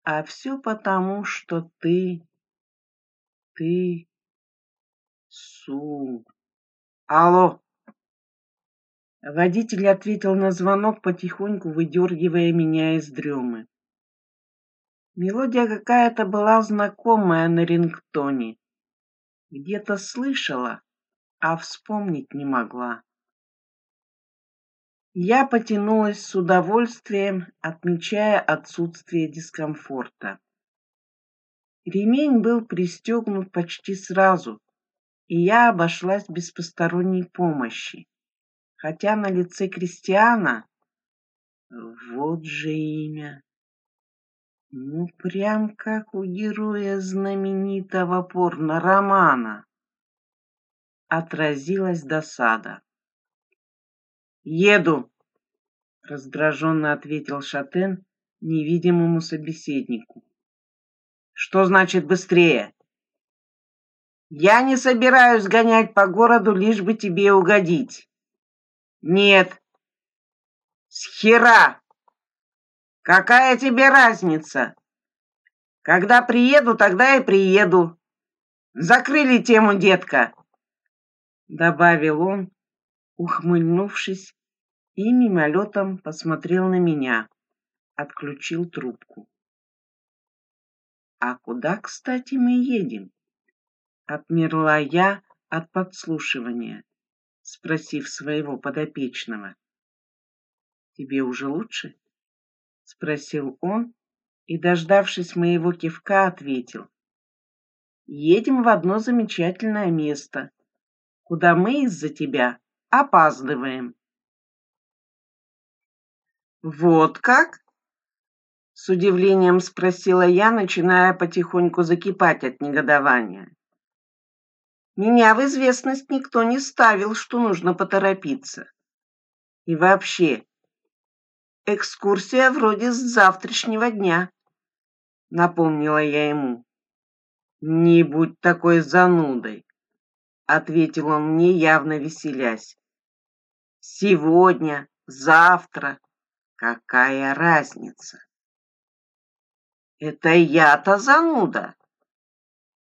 А все потому, что ты, ты, Су. Алло. Водитель ответил на звонок, потихоньку выдергивая меня из дремы. Мелодия какая-то была знакомая на рингтоне. Где-то слышала, а вспомнить не могла. Я потянулась с удовольствием, отмечая отсутствие дискомфорта. Ремень был пристегнут почти сразу, и я обошлась без посторонней помощи. Хотя на лице Кристиана вот же имя. Ну, прям как у героя знаменитого порно-романа. Отразилась досада. «Еду!» — раздраженно ответил Шатен невидимому собеседнику. «Что значит быстрее?» «Я не собираюсь гонять по городу, лишь бы тебе угодить». «Нет». «Схера!» Какая тебе разница? Когда приеду, тогда и приеду. Закрыли тему, детка, добавил он, ухмыльнувшись, и мимолетом посмотрел на меня, отключил трубку. А куда, кстати, мы едем? Отмерла я от подслушивания, спросив своего подопечного. Тебе уже лучше? спросил он и, дождавшись моего кивка, ответил. Едем в одно замечательное место, куда мы из-за тебя опаздываем. Вот как? С удивлением спросила я, начиная потихоньку закипать от негодования. Меня в известность никто не ставил, что нужно поторопиться. И вообще, Экскурсия вроде с завтрашнего дня, напомнила я ему. Не будь такой занудой, ответил он мне, явно веселясь. Сегодня, завтра, какая разница? Это я-то зануда.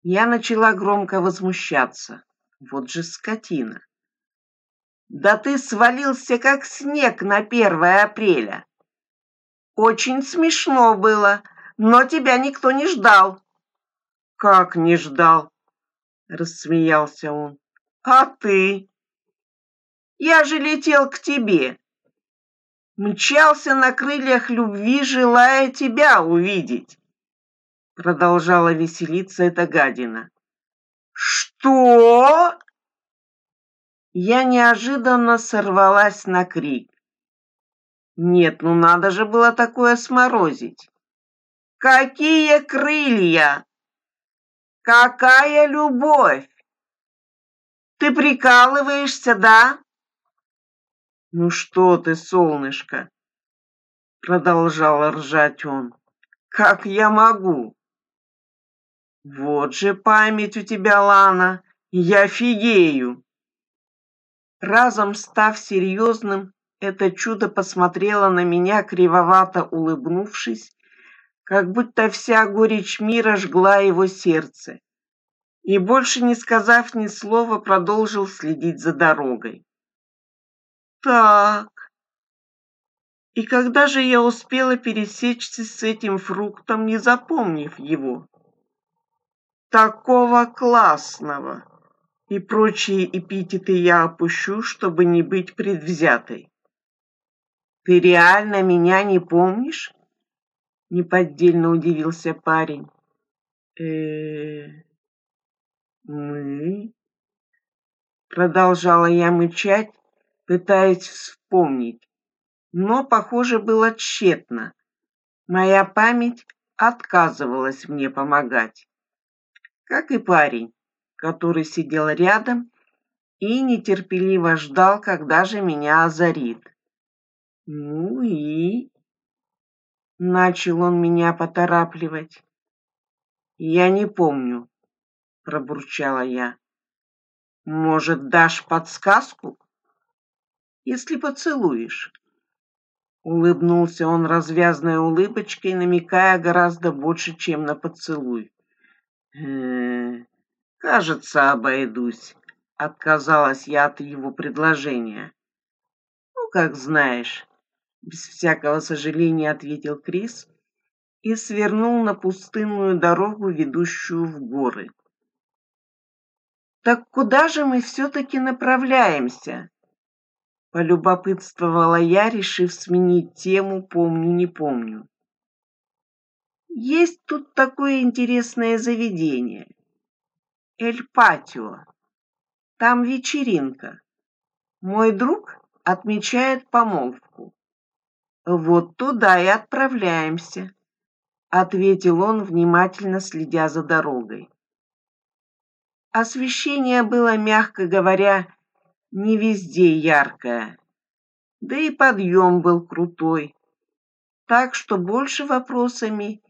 Я начала громко возмущаться. Вот же скотина. Да ты свалился как снег на первое апреля. Очень смешно было, но тебя никто не ждал. Как не ждал? Рассмеялся он. А ты? Я же летел к тебе. Мчался на крыльях любви, желая тебя увидеть. Продолжала веселиться эта гадина. Что? я неожиданно сорвалась на крик. Нет, ну надо же было такое сморозить. Какие крылья! Какая любовь! Ты прикалываешься, да? Ну что ты, солнышко? Продолжал ржать он. Как я могу? Вот же память у тебя, Лана, я фигею. Разом став серьезным, это чудо посмотрело на меня, кривовато улыбнувшись, как будто вся горечь мира жгла его сердце. И больше не сказав ни слова, продолжил следить за дорогой. Так. И когда же я успела пересечься с этим фруктом, не запомнив его? Такого классного и прочие эпитеты я опущу, чтобы не быть предвзятой. Ты реально меня не помнишь? Неподдельно удивился парень. Э, мы? Продолжала я мычать, пытаясь вспомнить, но, похоже, было тщетно. Моя память отказывалась мне помогать, как и парень который сидел рядом и нетерпеливо ждал, когда же меня озарит. Ну и... Начал он меня поторапливать. Я не помню, пробурчала я. Может, дашь подсказку? Если поцелуешь. Улыбнулся он развязной улыбочкой, намекая гораздо больше, чем на поцелуй. Кажется, обойдусь. Отказалась я от его предложения. Ну, как знаешь, без всякого сожаления ответил Крис и свернул на пустынную дорогу, ведущую в горы. Так куда же мы все-таки направляемся? Полюбопытствовала я, решив сменить тему «помню, не помню». Есть тут такое интересное заведение. Эль Патио. Там вечеринка. Мой друг отмечает помолвку. Вот туда и отправляемся, ответил он, внимательно следя за дорогой. Освещение было, мягко говоря, не везде яркое. Да и подъем был крутой. Так что больше вопросами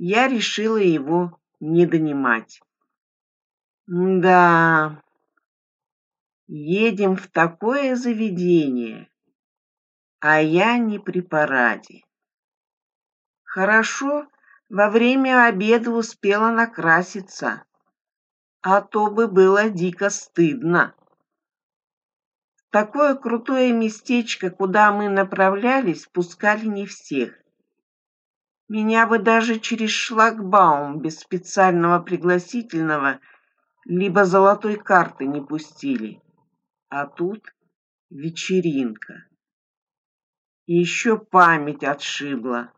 я решила его не донимать. Да, едем в такое заведение, а я не при параде. Хорошо, во время обеда успела накраситься, а то бы было дико стыдно. Такое крутое местечко, куда мы направлялись, пускали не всех. Меня бы даже через шлагбаум без специального пригласительного либо золотой карты не пустили. А тут вечеринка. еще память отшибла.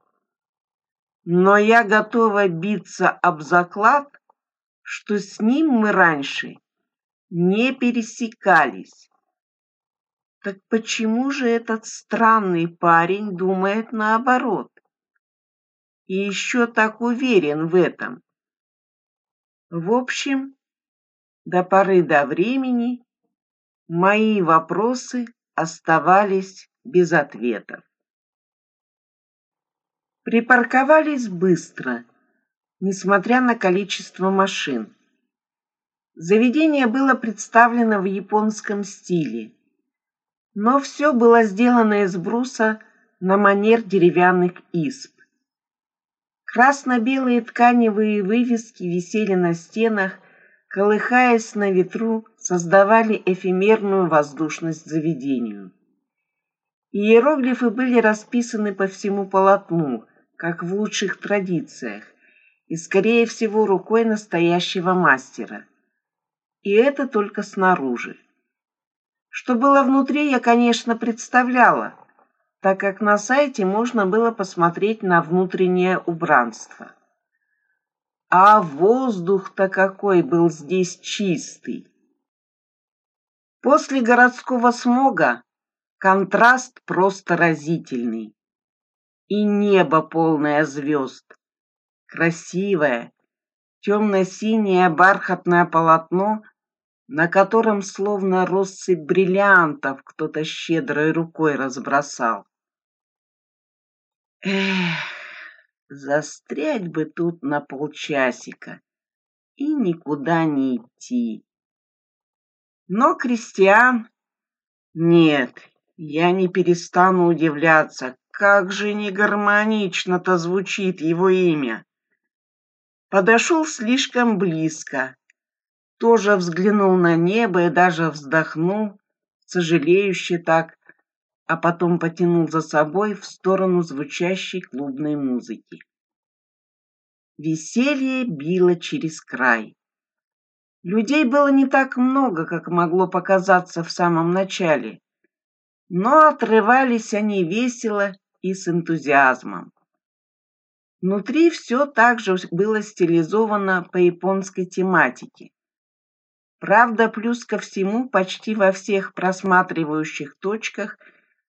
Но я готова биться об заклад, что с ним мы раньше не пересекались. Так почему же этот странный парень думает наоборот? И еще так уверен в этом. В общем, до поры до времени мои вопросы оставались без ответов. Припарковались быстро, несмотря на количество машин. Заведение было представлено в японском стиле, но все было сделано из бруса на манер деревянных исп. Красно-белые тканевые вывески висели на стенах, колыхаясь на ветру, создавали эфемерную воздушность заведению. Иероглифы были расписаны по всему полотну, как в лучших традициях, и, скорее всего, рукой настоящего мастера. И это только снаружи. Что было внутри, я, конечно, представляла, так как на сайте можно было посмотреть на внутреннее убранство. А воздух-то какой был здесь чистый! После городского смога контраст просто разительный и небо полное звезд. Красивое, темно-синее бархатное полотно, на котором словно россыпь бриллиантов кто-то щедрой рукой разбросал. Застрять бы тут на полчасика и никуда не идти. Но Кристиан... Нет, я не перестану удивляться, как же не гармонично-то звучит его имя. Подошел слишком близко, тоже взглянул на небо и даже вздохнул, сожалеюще так, а потом потянул за собой в сторону звучащей клубной музыки. Веселье било через край. Людей было не так много, как могло показаться в самом начале, но отрывались они весело и с энтузиазмом. Внутри все также было стилизовано по японской тематике. Правда, плюс ко всему, почти во всех просматривающих точках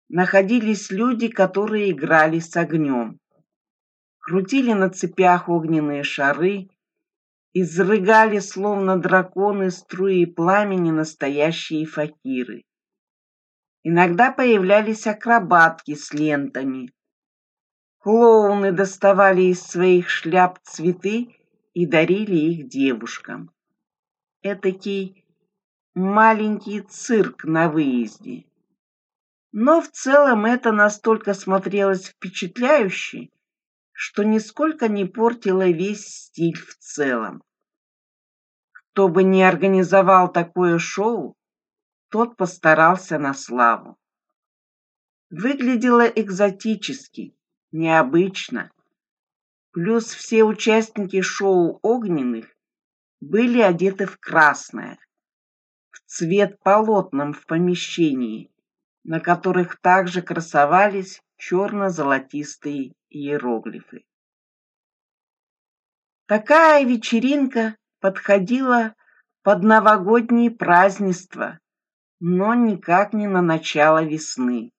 находились люди, которые играли с огнем. Крутили на цепях огненные шары, изрыгали, словно драконы, струи пламени настоящие факиры. Иногда появлялись акробатки с лентами. Клоуны доставали из своих шляп цветы и дарили их девушкам. Этакий маленький цирк на выезде. Но в целом это настолько смотрелось впечатляюще, что нисколько не портило весь стиль в целом. Кто бы ни организовал такое шоу, тот постарался на славу. Выглядело экзотически, необычно. Плюс все участники шоу огненных были одеты в красное, в цвет полотном в помещении, на которых также красовались черно-золотистые иероглифы. Такая вечеринка подходила под новогодние празднества, но никак не на начало весны.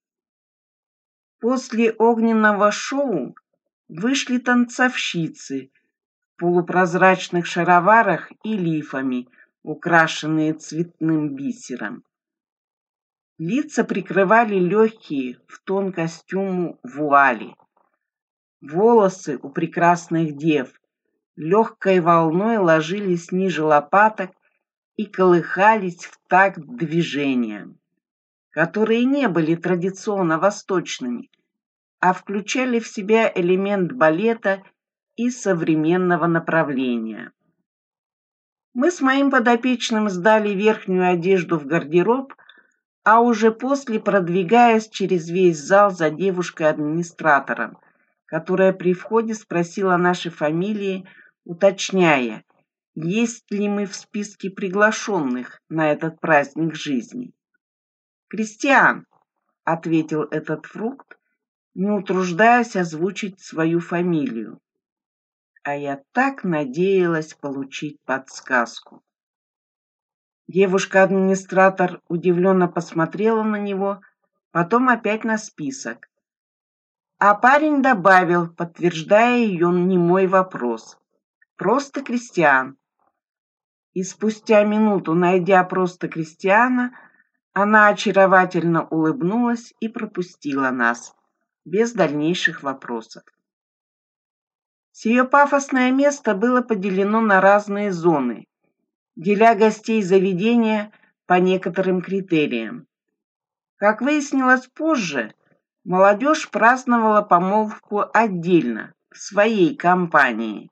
После огненного шоу вышли танцовщицы в полупрозрачных шароварах и лифами, украшенные цветным бисером. Лица прикрывали легкие в тон костюму вуали. Волосы у прекрасных дев легкой волной ложились ниже лопаток и колыхались в такт движениям, которые не были традиционно восточными, а включали в себя элемент балета и современного направления. Мы с моим подопечным сдали верхнюю одежду в гардероб, а уже после продвигаясь через весь зал за девушкой-администратором, которая при входе спросила наши фамилии, уточняя, есть ли мы в списке приглашенных на этот праздник жизни. «Кристиан», — ответил этот фрукт, не утруждаясь озвучить свою фамилию. А я так надеялась получить подсказку. Девушка-администратор удивленно посмотрела на него, потом опять на список. А парень добавил, подтверждая ее немой вопрос. Просто Кристиан. И спустя минуту, найдя просто Кристиана, она очаровательно улыбнулась и пропустила нас, без дальнейших вопросов. Сие пафосное место было поделено на разные зоны, деля гостей заведения по некоторым критериям. Как выяснилось позже, молодежь праздновала помолвку отдельно, в своей компании,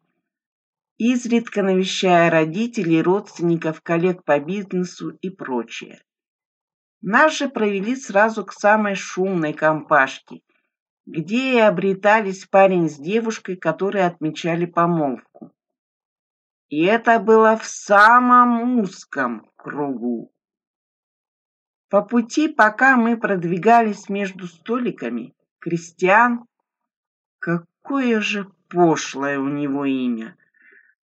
изредка навещая родителей, родственников, коллег по бизнесу и прочее. Нас же провели сразу к самой шумной компашке, где и обретались парень с девушкой, которые отмечали помолвку. И это было в самом узком кругу. По пути, пока мы продвигались между столиками, Кристиан, какое же пошлое у него имя,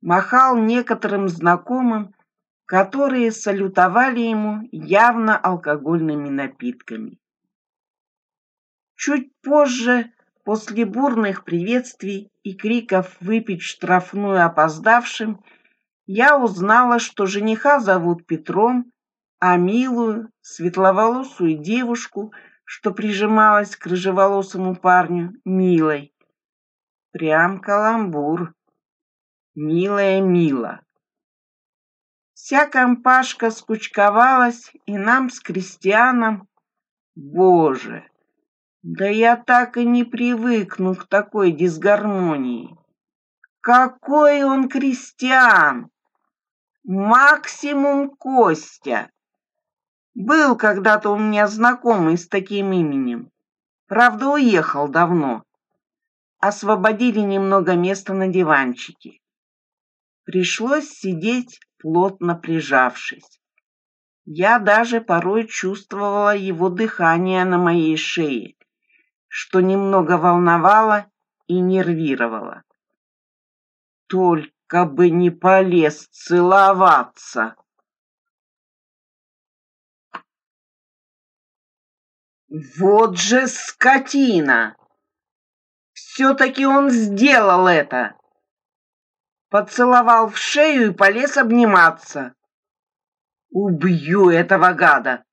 махал некоторым знакомым, которые салютовали ему явно алкогольными напитками. Чуть позже, после бурных приветствий и криков выпить штрафную опоздавшим, я узнала, что жениха зовут Петром, а милую, светловолосую девушку, что прижималась к рыжеволосому парню, милой. Прям каламбур. Милая Мила. Вся компашка скучковалась, и нам с Кристианом... Боже, да я так и не привыкну к такой дисгармонии. Какой он крестьян! Максимум Костя. Был когда-то у меня знакомый с таким именем. Правда, уехал давно. Освободили немного места на диванчике. Пришлось сидеть, плотно прижавшись. Я даже порой чувствовала его дыхание на моей шее, что немного волновало и нервировало. Только бы не полез целоваться. Вот же скотина! Все-таки он сделал это поцеловал в шею и полез обниматься. Убью этого гада.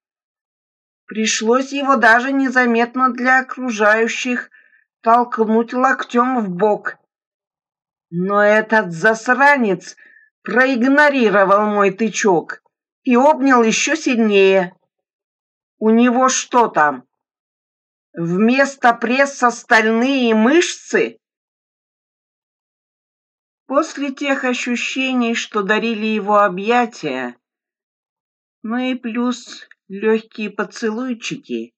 Пришлось его даже незаметно для окружающих толкнуть локтем в бок. Но этот засранец проигнорировал мой тычок и обнял еще сильнее. У него что там? Вместо пресса стальные мышцы? После тех ощущений, что дарили его объятия, ну и плюс легкие поцелуйчики,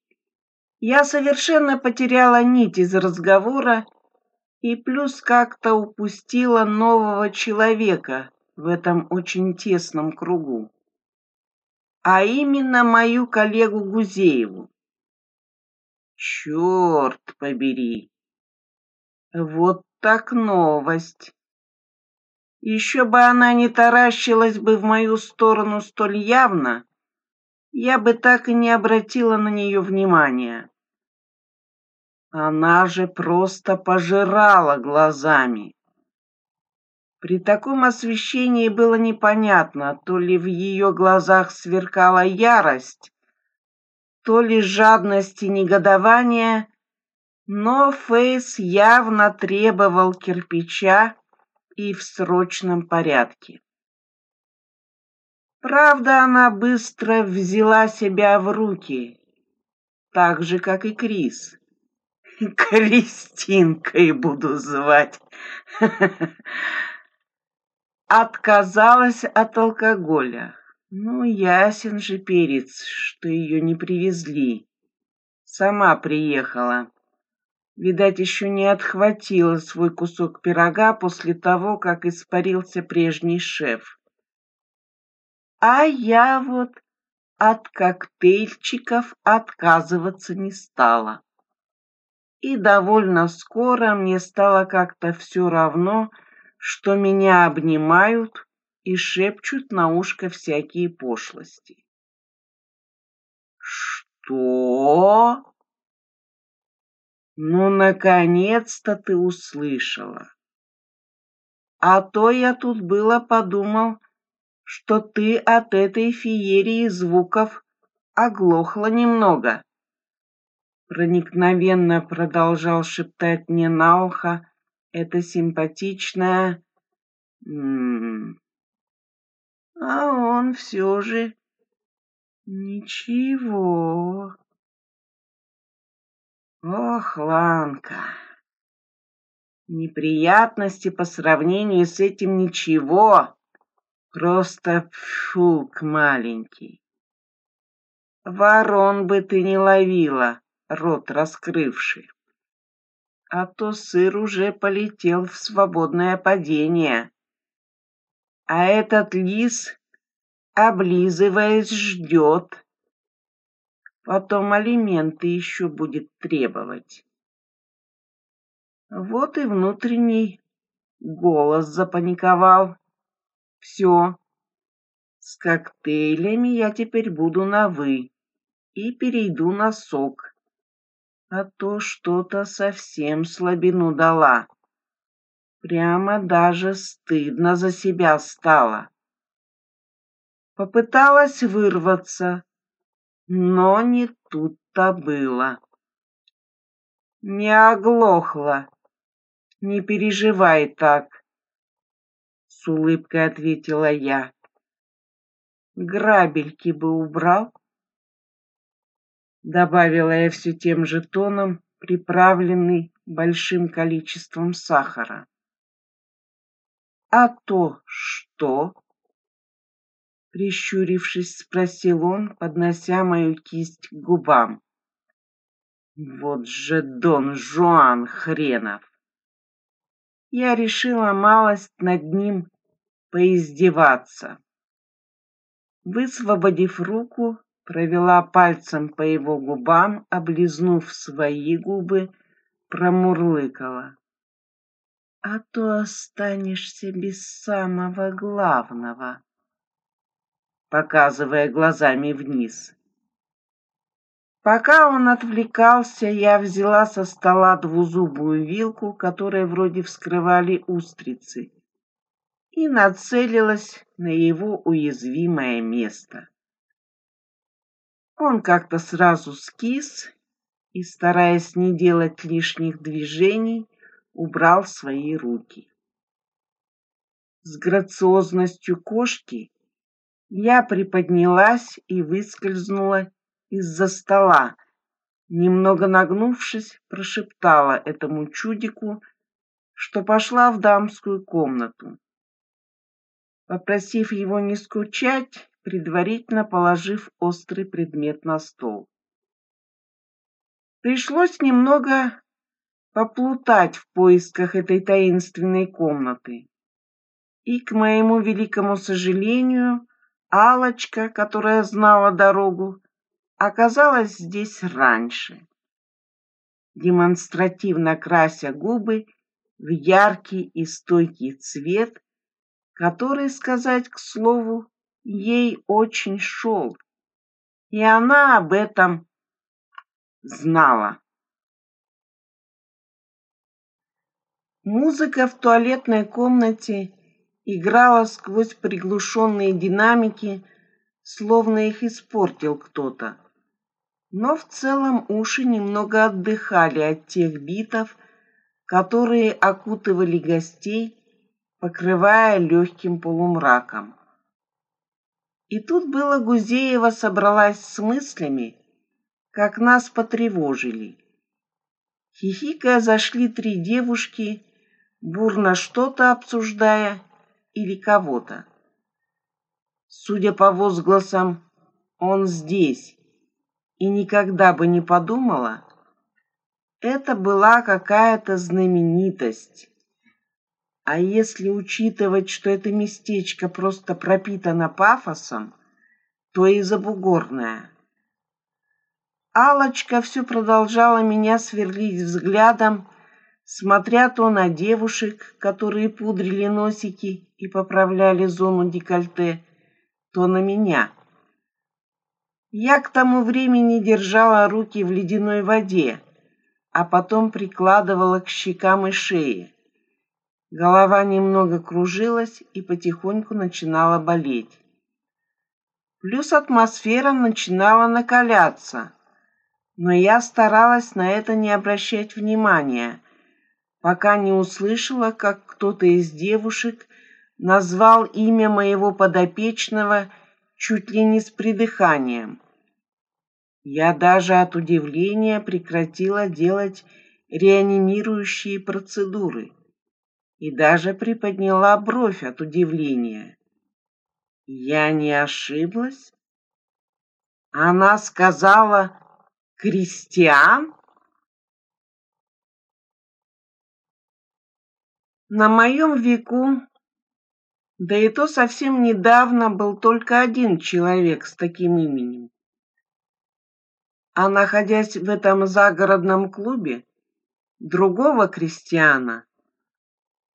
я совершенно потеряла нить из разговора и плюс как-то упустила нового человека в этом очень тесном кругу, а именно мою коллегу Гузееву. Черт побери! Вот так новость! Еще бы она не таращилась бы в мою сторону столь явно, я бы так и не обратила на нее внимания. Она же просто пожирала глазами. При таком освещении было непонятно, то ли в ее глазах сверкала ярость, то ли жадность и негодование, но Фейс явно требовал кирпича и в срочном порядке. Правда, она быстро взяла себя в руки, так же, как и Крис. Кристинкой буду звать. отказалась от алкоголя. Ну, ясен же перец, что ее не привезли. Сама приехала. Видать, еще не отхватила свой кусок пирога после того, как испарился прежний шеф. А я вот от коктейльчиков отказываться не стала. И довольно скоро мне стало как-то все равно, что меня обнимают и шепчут на ушко всякие пошлости. Что? Ну, наконец-то ты услышала. А то я тут было подумал, что ты от этой феерии звуков оглохла немного. Проникновенно продолжал шептать мне на ухо это симпатичная... А он все же... Ничего. Ох, Ланка, неприятности по сравнению с этим ничего. Просто фук маленький. Ворон бы ты не ловила, рот раскрывший а то сыр уже полетел в свободное падение. А этот лис, облизываясь, ждет. Потом алименты еще будет требовать. Вот и внутренний голос запаниковал. Все, с коктейлями я теперь буду на «вы» и перейду на сок а то что-то совсем слабину дала. Прямо даже стыдно за себя стало. Попыталась вырваться, но не тут-то было. Не оглохла, не переживай так, с улыбкой ответила я. Грабельки бы убрал добавила я все тем же тоном, приправленный большим количеством сахара. А то что? Прищурившись, спросил он, поднося мою кисть к губам. Вот же Дон Жуан хренов! Я решила малость над ним поиздеваться. Высвободив руку, провела пальцем по его губам, облизнув свои губы, промурлыкала. А то останешься без самого главного, показывая глазами вниз. Пока он отвлекался, я взяла со стола двузубую вилку, которой вроде вскрывали устрицы, и нацелилась на его уязвимое место. Он как-то сразу скис и, стараясь не делать лишних движений, убрал свои руки. С грациозностью кошки я приподнялась и выскользнула из-за стола, немного нагнувшись, прошептала этому чудику, что пошла в дамскую комнату. Попросив его не скучать, предварительно положив острый предмет на стол. Пришлось немного поплутать в поисках этой таинственной комнаты. И, к моему великому сожалению, алочка которая знала дорогу, оказалась здесь раньше. демонстративно крася губы в яркий и стойкий цвет, который, сказать к слову, ей очень шел, и она об этом знала. Музыка в туалетной комнате играла сквозь приглушенные динамики, словно их испортил кто-то. Но в целом уши немного отдыхали от тех битов, которые окутывали гостей, покрывая легким полумраком. И тут было Гузеева собралась с мыслями, как нас потревожили. Хихикая зашли три девушки, бурно что-то обсуждая или кого-то. Судя по возгласам, он здесь, и никогда бы не подумала, это была какая-то знаменитость. А если учитывать, что это местечко просто пропитано пафосом, то и забугорное. Алочка все продолжала меня сверлить взглядом, смотря то на девушек, которые пудрили носики и поправляли зону декольте, то на меня. Я к тому времени держала руки в ледяной воде, а потом прикладывала к щекам и шее. Голова немного кружилась и потихоньку начинала болеть. Плюс атмосфера начинала накаляться, но я старалась на это не обращать внимания, пока не услышала, как кто-то из девушек назвал имя моего подопечного чуть ли не с придыханием. Я даже от удивления прекратила делать реанимирующие процедуры и даже приподняла бровь от удивления. Я не ошиблась? Она сказала «Кристиан»? На моем веку, да и то совсем недавно, был только один человек с таким именем. А находясь в этом загородном клубе, другого крестьяна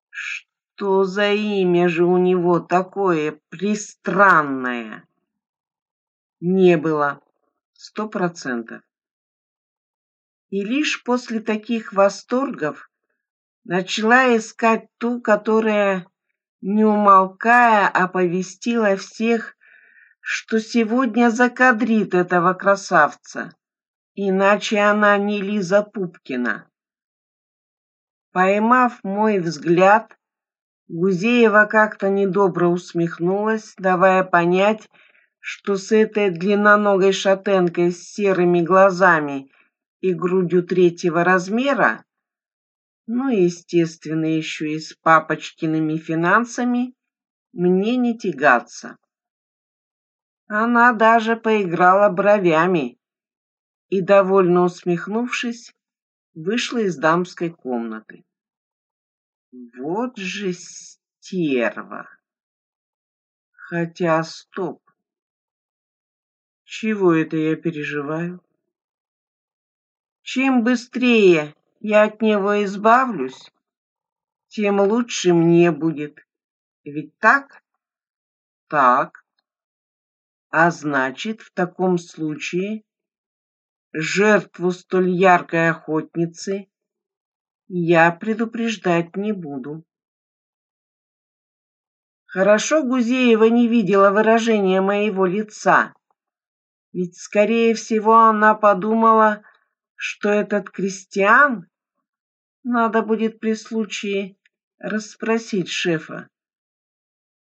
что за имя же у него такое пристранное? Не было. Сто процентов. И лишь после таких восторгов начала искать ту, которая, не умолкая, оповестила всех, что сегодня закадрит этого красавца, иначе она не Лиза Пупкина. Поймав мой взгляд, Гузеева как-то недобро усмехнулась, давая понять, что с этой длинноногой шатенкой с серыми глазами и грудью третьего размера, ну естественно, еще и с папочкиными финансами, мне не тягаться. Она даже поиграла бровями и, довольно усмехнувшись, вышла из дамской комнаты. Вот же стерва! Хотя, стоп. Чего это я переживаю? Чем быстрее я от него избавлюсь, тем лучше мне будет. Ведь так? Так. А значит, в таком случае жертву столь яркой охотницы я предупреждать не буду. Хорошо Гузеева не видела выражения моего лица, ведь, скорее всего, она подумала, что этот крестьян надо будет при случае расспросить шефа,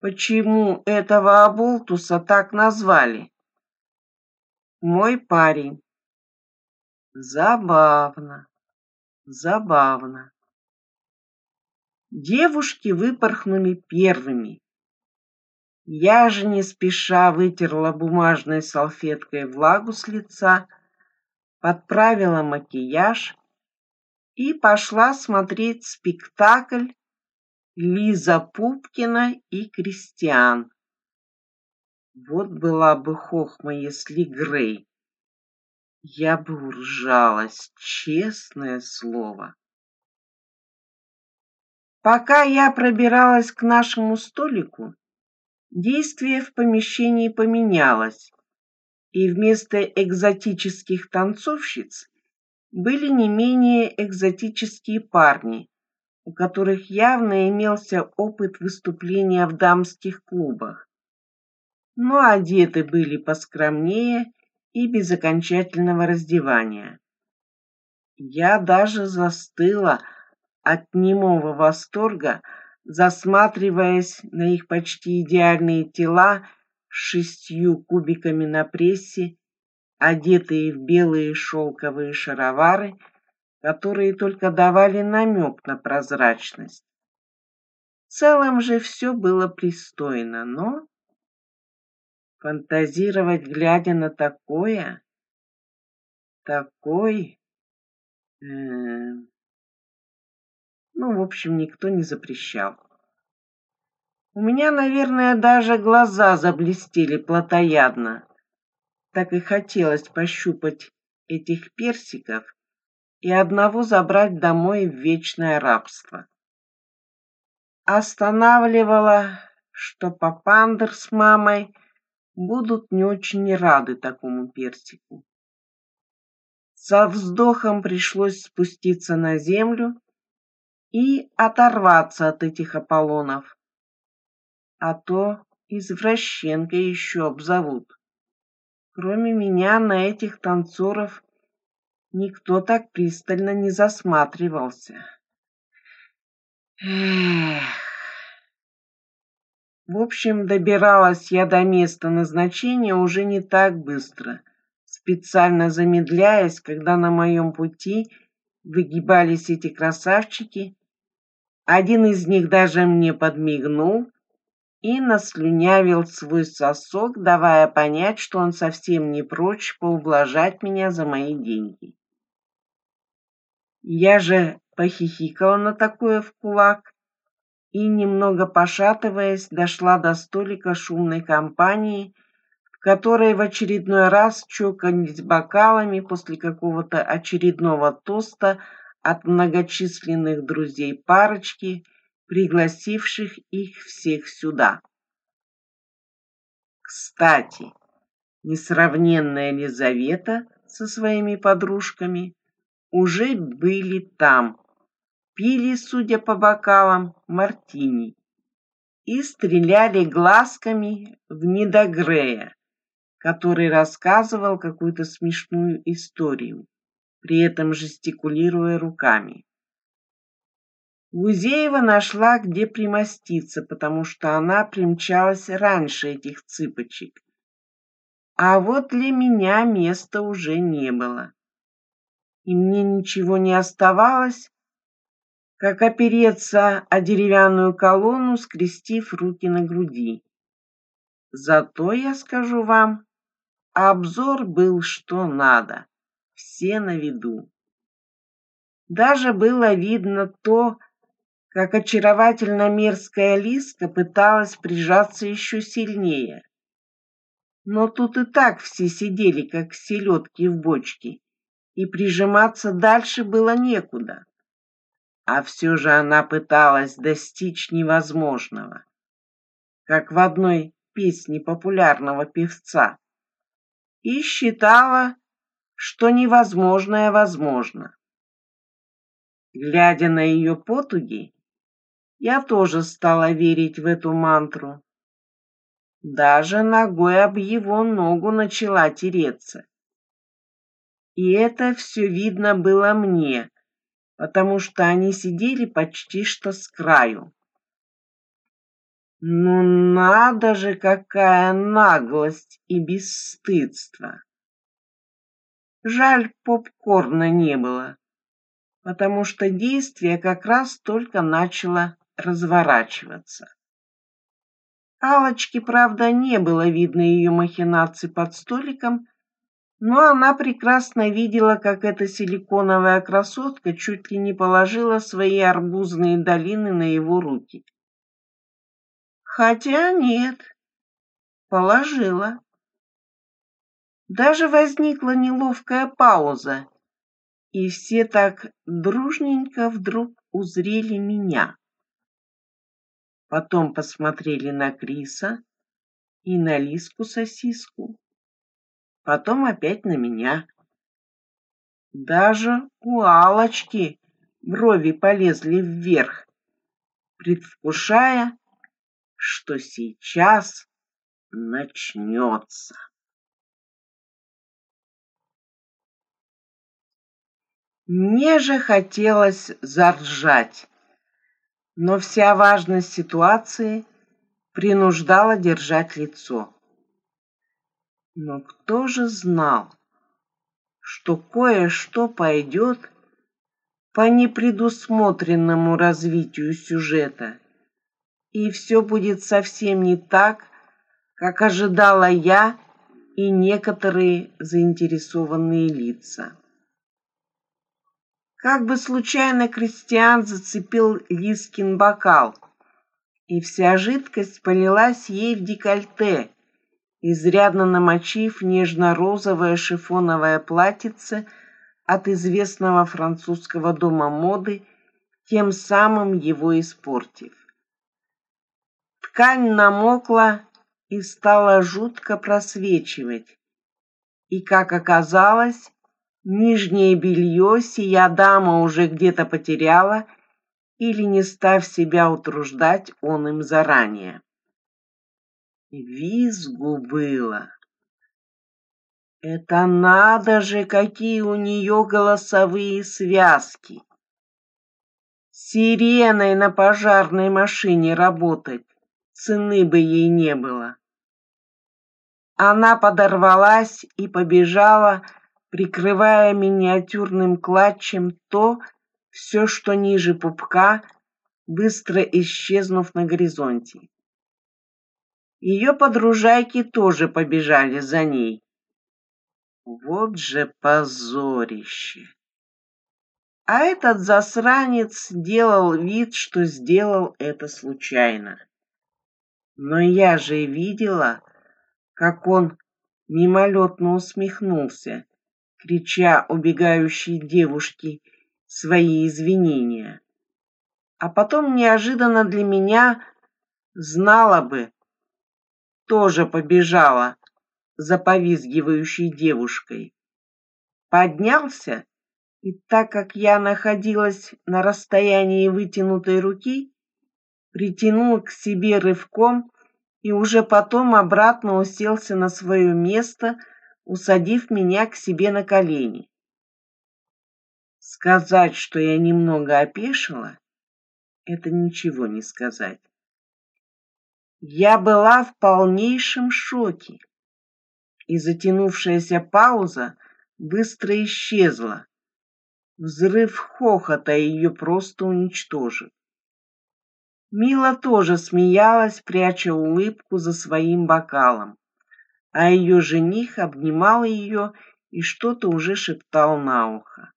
почему этого оболтуса так назвали. Мой парень. Забавно, забавно. Девушки выпорхнули первыми. Я же не спеша вытерла бумажной салфеткой влагу с лица, подправила макияж и пошла смотреть спектакль Лиза Пупкина и Кристиан. Вот была бы хохма, если Грей Я бы уржалась, честное слово. Пока я пробиралась к нашему столику, действие в помещении поменялось, и вместо экзотических танцовщиц были не менее экзотические парни, у которых явно имелся опыт выступления в дамских клубах. Но одеты были поскромнее и без окончательного раздевания. Я даже застыла от немого восторга, засматриваясь на их почти идеальные тела с шестью кубиками на прессе, одетые в белые шелковые шаровары, которые только давали намек на прозрачность. В целом же все было пристойно, но фантазировать, глядя на такое, такой... Э ну, в общем, никто не запрещал. У меня, наверное, даже глаза заблестели плотоядно. Так и хотелось пощупать этих персиков и одного забрать домой в вечное рабство. Останавливало, что папандр с мамой будут не очень рады такому персику. Со вздохом пришлось спуститься на землю и оторваться от этих Аполлонов. А то извращенкой еще обзовут. Кроме меня на этих танцоров никто так пристально не засматривался. Эх. В общем, добиралась я до места назначения уже не так быстро, специально замедляясь, когда на моем пути выгибались эти красавчики один из них даже мне подмигнул и наслюнявил свой сосок, давая понять, что он совсем не прочь поублажать меня за мои деньги. Я же похихикала на такое в кулак и, немного пошатываясь, дошла до столика шумной компании, в которой в очередной раз чокались бокалами после какого-то очередного тоста от многочисленных друзей парочки, пригласивших их всех сюда. Кстати, несравненная Елизавета со своими подружками уже были там, пили, судя по бокалам, мартини и стреляли глазками в недогрея, который рассказывал какую-то смешную историю при этом жестикулируя руками. Гузеева нашла, где примоститься, потому что она примчалась раньше этих цыпочек. А вот для меня места уже не было. И мне ничего не оставалось, как опереться о деревянную колонну, скрестив руки на груди. Зато я скажу вам, обзор был что надо все на виду. Даже было видно то, как очаровательно мерзкая Лиска пыталась прижаться еще сильнее. Но тут и так все сидели, как селедки в бочке, и прижиматься дальше было некуда. А все же она пыталась достичь невозможного, как в одной песне популярного певца, и считала, что невозможное возможно. Глядя на ее потуги, я тоже стала верить в эту мантру. Даже ногой об его ногу начала тереться. И это все видно было мне, потому что они сидели почти что с краю. Ну надо же, какая наглость и бесстыдство! Жаль, попкорна не было, потому что действие как раз только начало разворачиваться. Алочки, правда, не было видно ее махинаций под столиком, но она прекрасно видела, как эта силиконовая красотка чуть ли не положила свои арбузные долины на его руки. Хотя нет, положила. Даже возникла неловкая пауза, и все так дружненько вдруг узрели меня. Потом посмотрели на Криса и на Лиску-сосиску, потом опять на меня. Даже у Алочки брови полезли вверх, предвкушая, что сейчас начнется. Мне же хотелось заржать, но вся важность ситуации принуждала держать лицо. Но кто же знал, что кое-что пойдет по непредусмотренному развитию сюжета, и все будет совсем не так, как ожидала я и некоторые заинтересованные лица. Как бы случайно Кристиан зацепил Лискин бокал, и вся жидкость полилась ей в декольте, изрядно намочив нежно-розовое шифоновое платьице от известного французского дома моды, тем самым его испортив. Ткань намокла и стала жутко просвечивать, и, как оказалось, Нижнее белье сия дама уже где-то потеряла или не став себя утруждать он им заранее. Визгу было. Это надо же, какие у нее голосовые связки. Сиреной на пожарной машине работать цены бы ей не было. Она подорвалась и побежала, прикрывая миниатюрным клатчем то, все, что ниже пупка, быстро исчезнув на горизонте. Ее подружайки тоже побежали за ней. Вот же позорище! А этот засранец делал вид, что сделал это случайно. Но я же видела, как он мимолетно усмехнулся крича убегающей девушке свои извинения. А потом неожиданно для меня знала бы, тоже побежала за повизгивающей девушкой. Поднялся, и так как я находилась на расстоянии вытянутой руки, притянул к себе рывком и уже потом обратно уселся на свое место — усадив меня к себе на колени. Сказать, что я немного опешила, это ничего не сказать. Я была в полнейшем шоке, и затянувшаяся пауза быстро исчезла. Взрыв хохота ее просто уничтожил. Мила тоже смеялась, пряча улыбку за своим бокалом а ее жених обнимал ее и что-то уже шептал на ухо,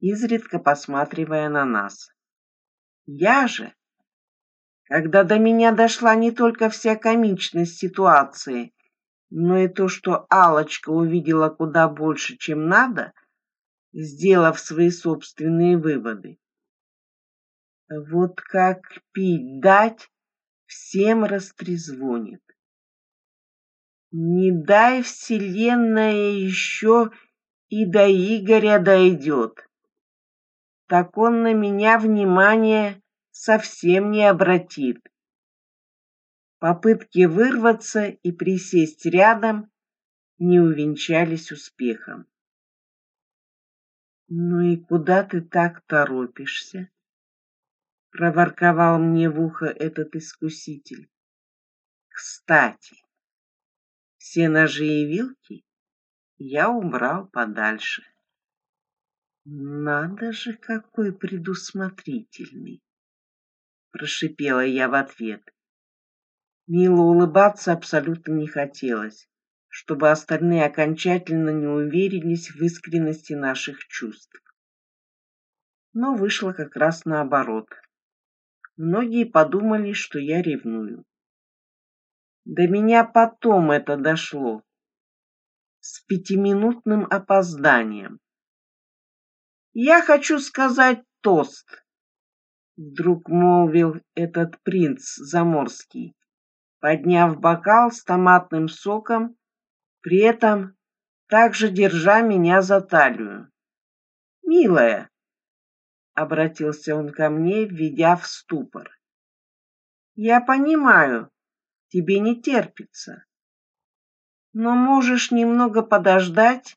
изредка посматривая на нас. Я же, когда до меня дошла не только вся комичность ситуации, но и то, что Алочка увидела куда больше, чем надо, сделав свои собственные выводы. Вот как пить дать, всем растрезвонит. Не дай вселенная еще и до Игоря дойдет. Так он на меня внимание совсем не обратит. Попытки вырваться и присесть рядом не увенчались успехом. «Ну и куда ты так торопишься?» — проворковал мне в ухо этот искуситель. «Кстати, все ножи и вилки я убрал подальше. Надо же, какой предусмотрительный, прошипела я в ответ. Мило улыбаться абсолютно не хотелось, чтобы остальные окончательно не уверились в искренности наших чувств. Но вышло как раз наоборот. Многие подумали, что я ревную. До меня потом это дошло. с пятиминутным опозданием. «Я хочу сказать тост», — вдруг молвил этот принц заморский, подняв бокал с томатным соком, при этом также держа меня за талию. «Милая», — обратился он ко мне, введя в ступор, — «я понимаю, тебе не терпится, но можешь немного подождать,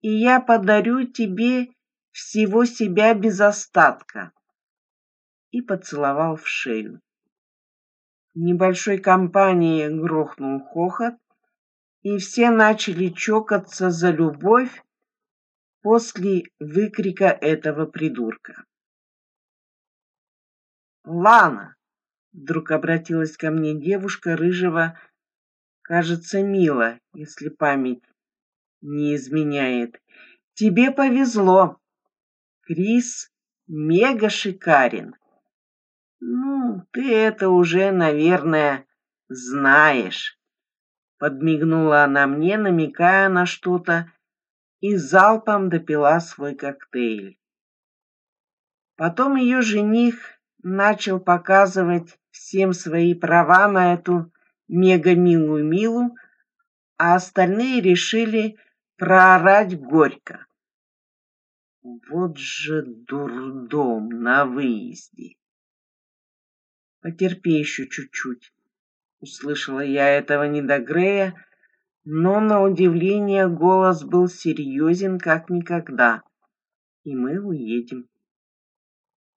и я подарю тебе всего себя без остатка». И поцеловал в шею. В небольшой компании грохнул хохот, и все начали чокаться за любовь после выкрика этого придурка. «Лана!» — вдруг обратилась ко мне девушка рыжего, кажется, мило, если память не изменяет. «Тебе повезло. Крис мега шикарен. Ну, ты это уже, наверное, знаешь». Подмигнула она мне, намекая на что-то, и залпом допила свой коктейль. Потом ее жених начал показывать всем свои права на эту мега-милую Милу, а остальные решили проорать горько. Вот же дурдом на выезде. Потерпи еще чуть-чуть. Услышала я этого недогрея, но на удивление голос был серьезен как никогда. И мы уедем.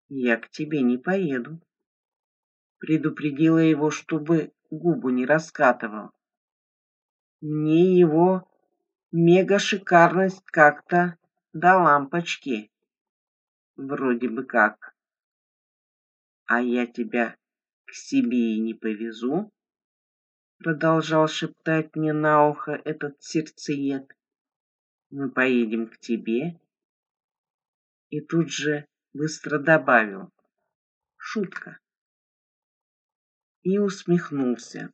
Я к тебе не поеду. Предупредила его, чтобы губу не раскатывал. Мне его мега-шикарность как-то до лампочки. Вроде бы как. А я тебя к себе не повезу продолжал шептать мне на ухо этот сердцеед. Мы поедем к тебе. И тут же быстро добавил. Шутка. И усмехнулся.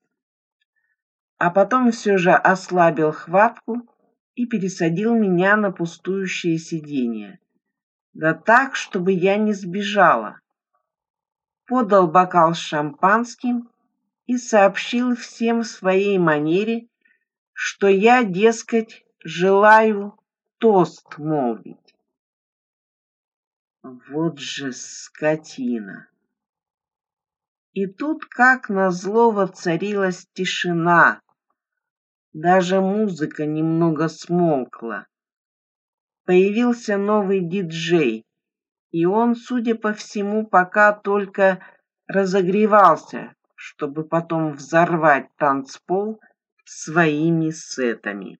А потом все же ослабил хватку и пересадил меня на пустующее сиденье. Да так, чтобы я не сбежала. Подал бокал с шампанским и сообщил всем в своей манере, что я, дескать, желаю тост молвить. Вот же скотина! И тут, как назло, воцарилась тишина. Даже музыка немного смолкла. Появился новый диджей, и он, судя по всему, пока только разогревался, чтобы потом взорвать танцпол своими сетами.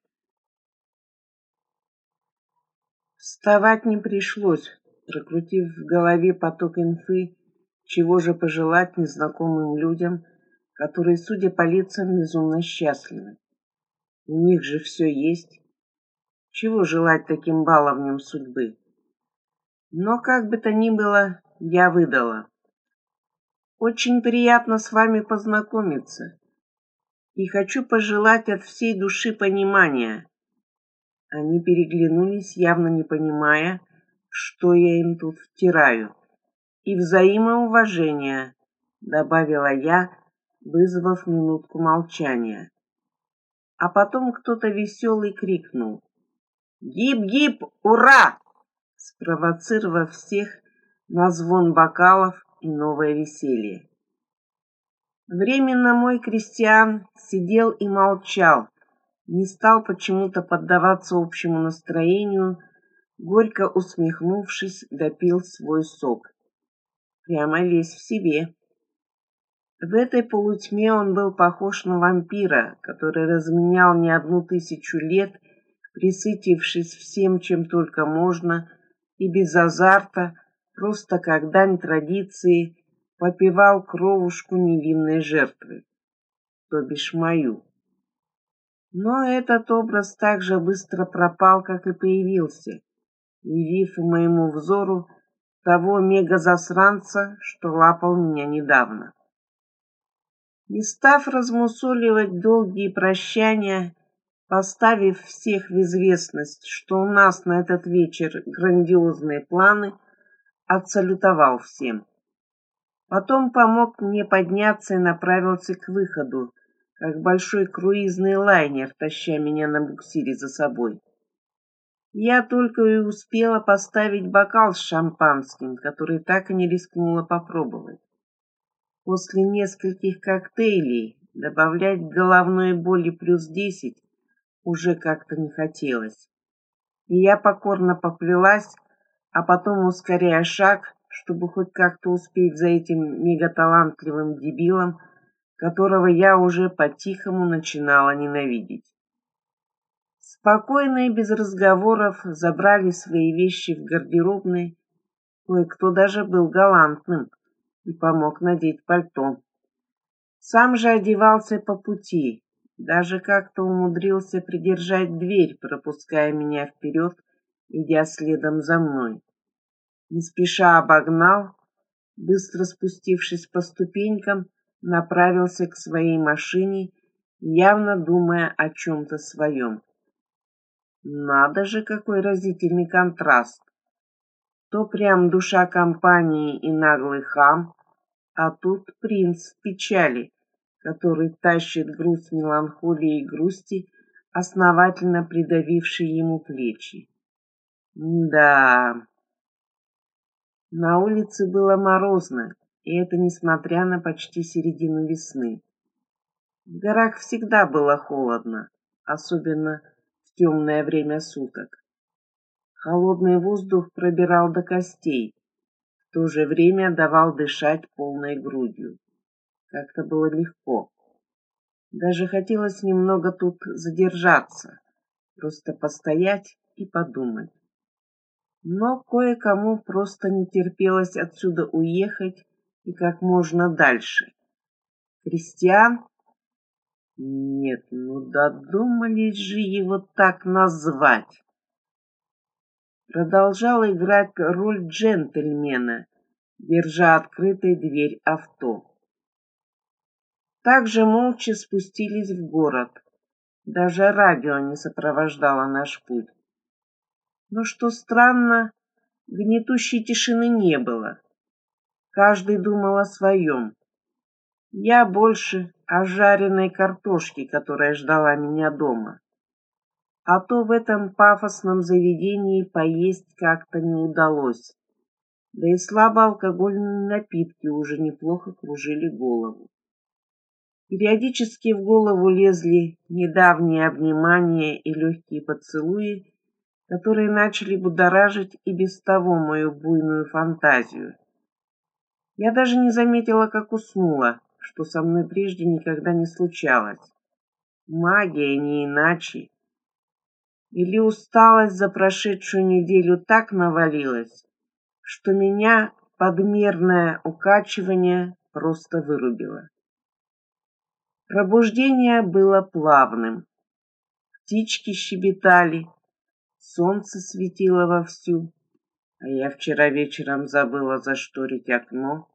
Вставать не пришлось, прокрутив в голове поток инфы, чего же пожелать незнакомым людям, которые, судя по лицам, безумно счастливы. У них же все есть. Чего желать таким баловням судьбы? Но как бы то ни было, я выдала. Очень приятно с вами познакомиться. И хочу пожелать от всей души понимания. Они переглянулись, явно не понимая, что я им тут втираю. И взаимоуважения, добавила я, вызвав минутку молчания. А потом кто-то веселый крикнул. «Гип-гип! Ура!» Спровоцировав всех на звон бокалов и новое веселье. Временно мой крестьян сидел и молчал, не стал почему-то поддаваться общему настроению, горько усмехнувшись, допил свой сок. Прямо весь в себе. В этой полутьме он был похож на вампира, который разменял не одну тысячу лет, присытившись всем, чем только можно, и без азарта, просто как дань традиции попивал кровушку невинной жертвы, то бишь мою. Но этот образ так же быстро пропал, как и появился, явив моему взору того мега-засранца, что лапал меня недавно. Не став размусоливать долгие прощания, Поставив всех в известность, что у нас на этот вечер грандиозные планы, отсалютовал всем. Потом помог мне подняться и направился к выходу, как большой круизный лайнер, таща меня на буксире за собой. Я только и успела поставить бокал с шампанским, который так и не рискнула попробовать. После нескольких коктейлей добавлять головной боли плюс десять уже как-то не хотелось. И я покорно поплелась, а потом, ускоряя шаг, чтобы хоть как-то успеть за этим мегаталантливым дебилом, которого я уже по-тихому начинала ненавидеть. Спокойно и без разговоров забрали свои вещи в гардеробной, кое-кто даже был галантным и помог надеть пальто. Сам же одевался по пути, даже как-то умудрился придержать дверь, пропуская меня вперед, идя следом за мной. Не спеша обогнал, быстро спустившись по ступенькам, направился к своей машине, явно думая о чем-то своем. Надо же, какой разительный контраст. То прям душа компании и наглый хам, а тут принц в печали, который тащит груз меланхолии и грусти, основательно придавивший ему плечи. Да. На улице было морозно, и это несмотря на почти середину весны. В горах всегда было холодно, особенно в темное время суток. Холодный воздух пробирал до костей, в то же время давал дышать полной грудью. Как-то было легко. Даже хотелось немного тут задержаться, просто постоять и подумать. Но кое-кому просто не терпелось отсюда уехать и как можно дальше. Кристиан? Нет, ну додумались же его так назвать. Продолжал играть роль джентльмена, держа открытой дверь авто. Также молча спустились в город. Даже радио не сопровождало наш путь. Но что странно, гнетущей тишины не было. Каждый думал о своем. Я больше о жареной картошке, которая ждала меня дома. А то в этом пафосном заведении поесть как-то не удалось. Да и слабоалкогольные напитки уже неплохо кружили голову. Периодически в голову лезли недавние обнимания и легкие поцелуи, которые начали будоражить и без того мою буйную фантазию. Я даже не заметила, как уснула, что со мной прежде никогда не случалось. Магия не иначе. Или усталость за прошедшую неделю так навалилась, что меня подмерное укачивание просто вырубило. Пробуждение было плавным. Птички щебетали, солнце светило вовсю, а я вчера вечером забыла зашторить окно.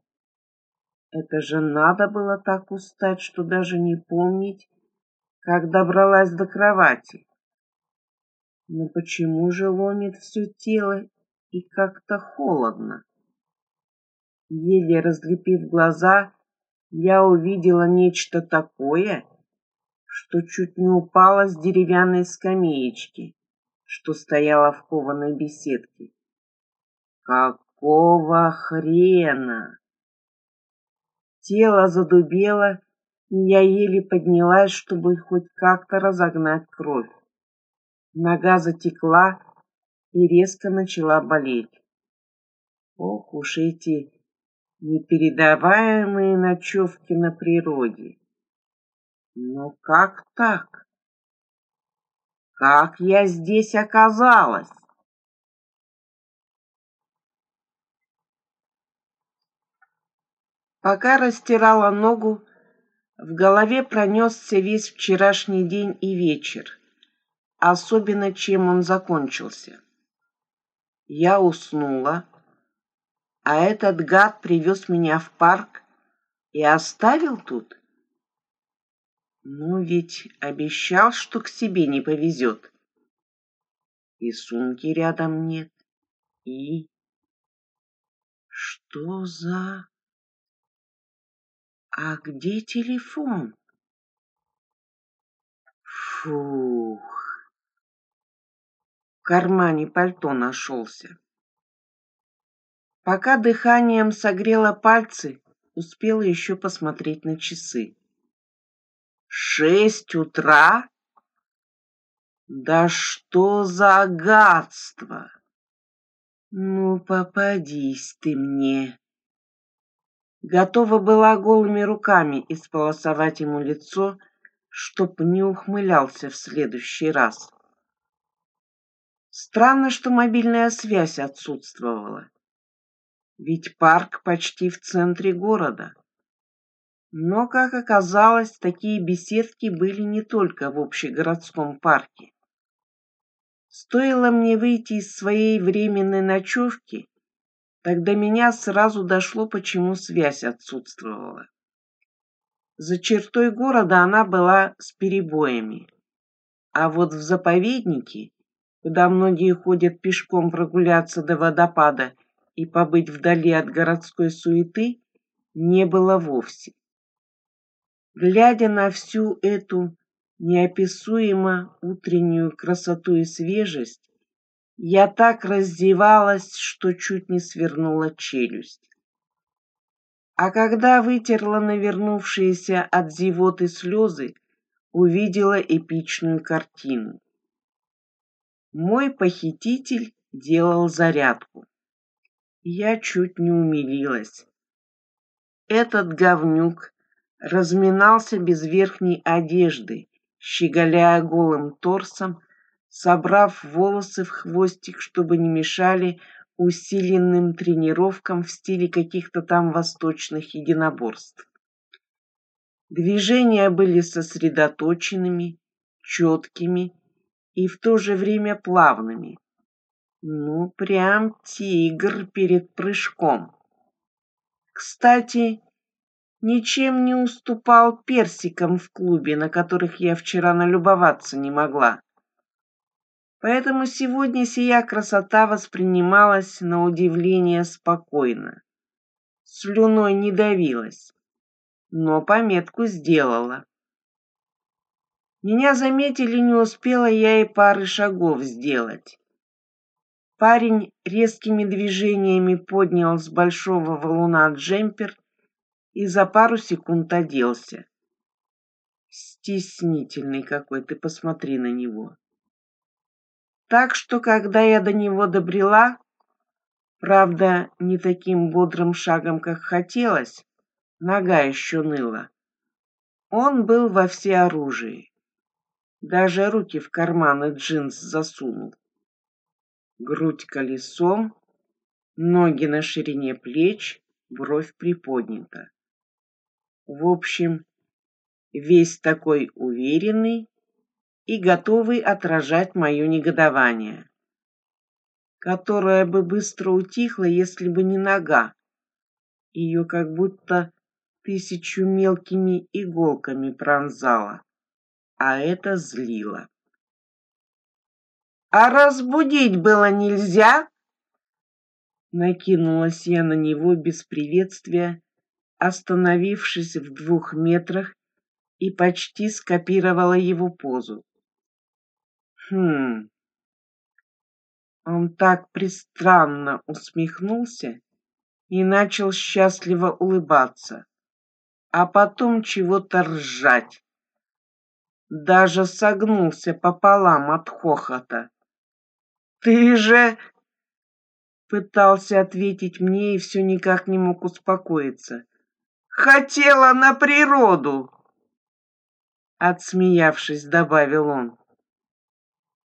Это же надо было так устать, что даже не помнить, как добралась до кровати. Но почему же ломит все тело и как-то холодно? Еле разлепив глаза, я увидела нечто такое, что чуть не упала с деревянной скамеечки, что стояла в кованой беседке. Какого хрена? Тело задубело, и я еле поднялась, чтобы хоть как-то разогнать кровь. Нога затекла и резко начала болеть. Ох уж эти непередаваемые ночевки на природе. Но как так? Как я здесь оказалась? Пока растирала ногу, в голове пронесся весь вчерашний день и вечер, особенно чем он закончился. Я уснула, а этот гад привез меня в парк и оставил тут? Ну ведь обещал, что к себе не повезет. И сумки рядом нет. И... Что за... А где телефон? Фух. В кармане пальто нашелся. Пока дыханием согрела пальцы, успела еще посмотреть на часы. Шесть утра? Да что за гадство! Ну, попадись ты мне. Готова была голыми руками исполосовать ему лицо, чтоб не ухмылялся в следующий раз. Странно, что мобильная связь отсутствовала. Ведь парк почти в центре города. Но, как оказалось, такие беседки были не только в общегородском парке. Стоило мне выйти из своей временной ночевки, тогда меня сразу дошло, почему связь отсутствовала. За чертой города она была с перебоями, а вот в заповеднике, куда многие ходят пешком прогуляться до водопада и побыть вдали от городской суеты, не было вовсе. Глядя на всю эту неописуемо утреннюю красоту и свежесть, я так раздевалась, что чуть не свернула челюсть. А когда вытерла навернувшиеся от зевоты слезы, увидела эпичную картину. Мой похититель делал зарядку. Я чуть не умилилась. Этот говнюк разминался без верхней одежды, щеголяя голым торсом, собрав волосы в хвостик, чтобы не мешали усиленным тренировкам в стиле каких-то там восточных единоборств. Движения были сосредоточенными, четкими и в то же время плавными. Ну, прям тигр перед прыжком. Кстати, ничем не уступал персикам в клубе, на которых я вчера налюбоваться не могла. Поэтому сегодня сия красота воспринималась на удивление спокойно. Слюной не давилась, но пометку сделала. Меня заметили, не успела я и пары шагов сделать. Парень резкими движениями поднял с большого валуна джемпер и за пару секунд оделся. Стеснительный какой, ты посмотри на него. Так что, когда я до него добрела, правда, не таким бодрым шагом, как хотелось, нога еще ныла, он был во всеоружии. Даже руки в карманы джинс засунул. Грудь колесом, ноги на ширине плеч, бровь приподнята. В общем, весь такой уверенный и готовый отражать мое негодование, которое бы быстро утихло, если бы не нога. Ее как будто тысячу мелкими иголками пронзала, а это злило. «А разбудить было нельзя?» Накинулась я на него без приветствия, остановившись в двух метрах и почти скопировала его позу. Хм. Он так пристранно усмехнулся и начал счастливо улыбаться, а потом чего-то ржать. Даже согнулся пополам от хохота. «Ты же...» Пытался ответить мне и все никак не мог успокоиться. Хотела на природу!» Отсмеявшись, добавил он.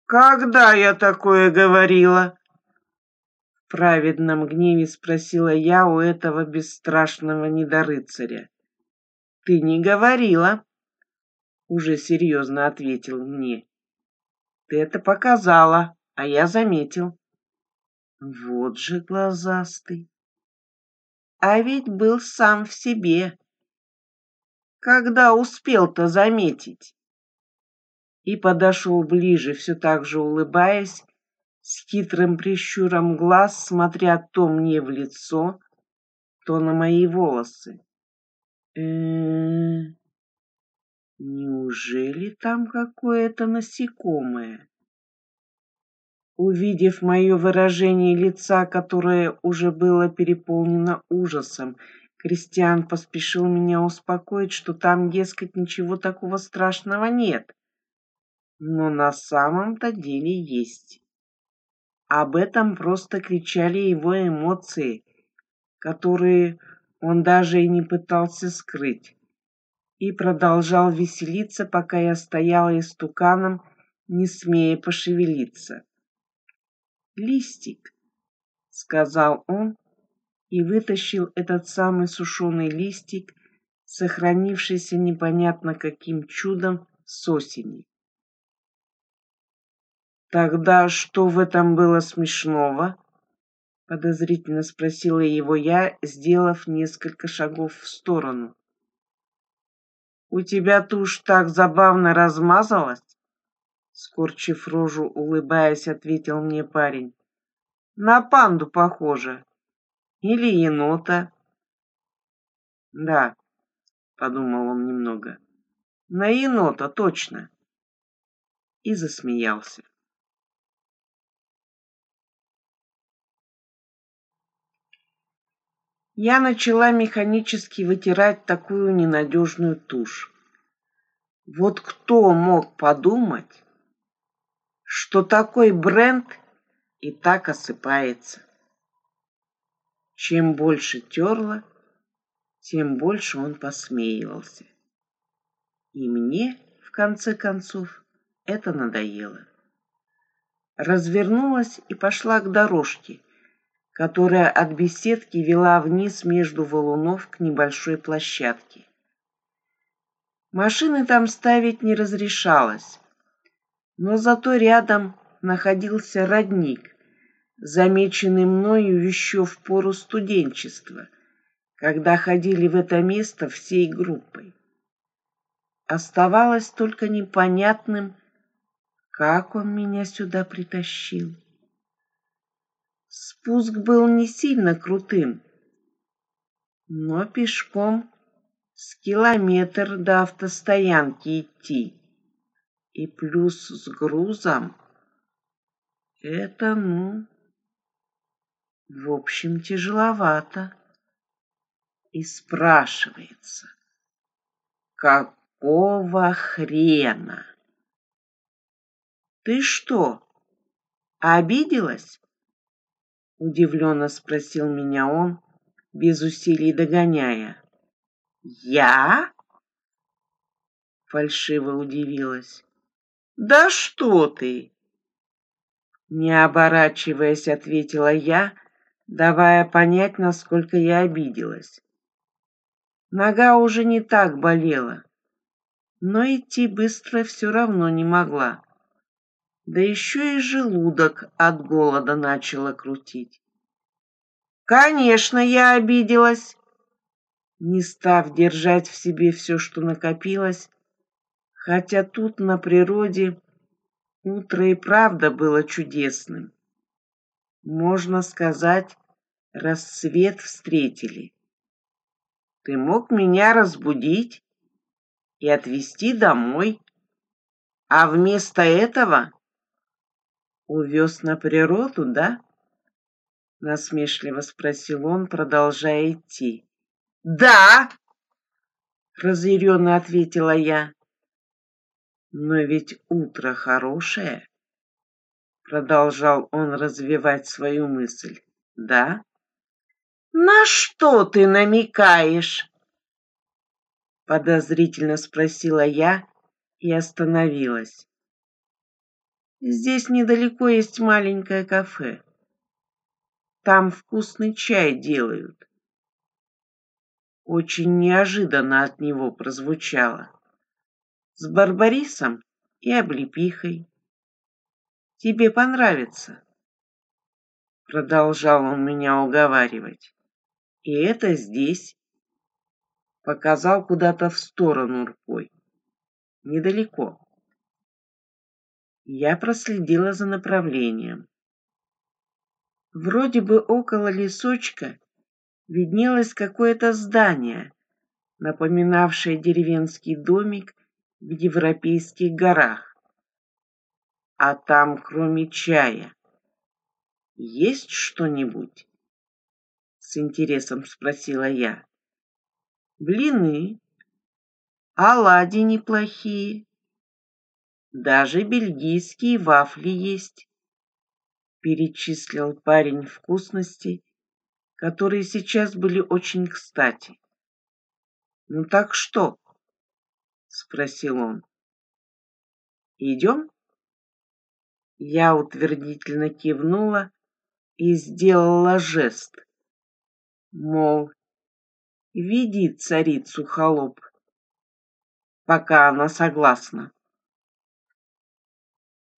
«Когда я такое говорила?» В праведном гневе спросила я у этого бесстрашного недорыцаря. «Ты не говорила», — уже серьезно ответил мне. «Ты это показала, а я заметил». Вот же глазастый а ведь был сам в себе. Когда успел-то заметить? И подошел ближе, все так же улыбаясь, с хитрым прищуром глаз, смотря то мне в лицо, то на мои волосы. Э -э неужели там какое-то насекомое? Увидев мое выражение лица, которое уже было переполнено ужасом, Кристиан поспешил меня успокоить, что там, дескать, ничего такого страшного нет. Но на самом-то деле есть. Об этом просто кричали его эмоции, которые он даже и не пытался скрыть. И продолжал веселиться, пока я стояла истуканом, не смея пошевелиться листик, сказал он и вытащил этот самый сушеный листик, сохранившийся непонятно каким чудом с осени. Тогда что в этом было смешного? подозрительно спросила его я, сделав несколько шагов в сторону. У тебя тушь так забавно размазалась, скорчив рожу, улыбаясь, ответил мне парень. На панду похоже. Или енота. Да, подумал он немного. На енота точно. И засмеялся. Я начала механически вытирать такую ненадежную тушь. Вот кто мог подумать, что такой бренд и так осыпается. Чем больше терла, тем больше он посмеивался. И мне, в конце концов, это надоело. Развернулась и пошла к дорожке, которая от беседки вела вниз между валунов к небольшой площадке. Машины там ставить не разрешалось, но зато рядом находился родник, замеченный мною еще в пору студенчества, когда ходили в это место всей группой. Оставалось только непонятным, как он меня сюда притащил. Спуск был не сильно крутым, но пешком с километр до автостоянки идти и плюс с грузом. Это, ну, в общем, тяжеловато. И спрашивается, какого хрена? Ты что, обиделась? Удивленно спросил меня он, без усилий догоняя. Я? Фальшиво удивилась. Да что ты? Не оборачиваясь, ответила я, давая понять, насколько я обиделась. Нога уже не так болела, но идти быстро все равно не могла. Да еще и желудок от голода начала крутить. Конечно, я обиделась. Не став держать в себе все, что накопилось, хотя тут на природе утро и правда было чудесным. Можно сказать, рассвет встретили. Ты мог меня разбудить и отвезти домой, а вместо этого увез на природу, да? Насмешливо спросил он, продолжая идти. Да, разъяренно ответила я. Но ведь утро хорошее, продолжал он развивать свою мысль. Да? На что ты намекаешь? Подозрительно спросила я и остановилась. Здесь недалеко есть маленькое кафе. Там вкусный чай делают. Очень неожиданно от него прозвучало с барбарисом и облепихой. Тебе понравится. Продолжал он меня уговаривать. И это здесь. показал куда-то в сторону рукой. Недалеко. Я проследила за направлением. Вроде бы около лесочка виднелось какое-то здание, напоминавшее деревенский домик в европейских горах. А там, кроме чая, есть что-нибудь? С интересом спросила я. Блины, оладьи неплохие, даже бельгийские вафли есть. Перечислил парень вкусности, которые сейчас были очень кстати. Ну так что? Спросил он. Идем? Я утвердительно кивнула и сделала жест, мол, веди царицу холоп, пока она согласна.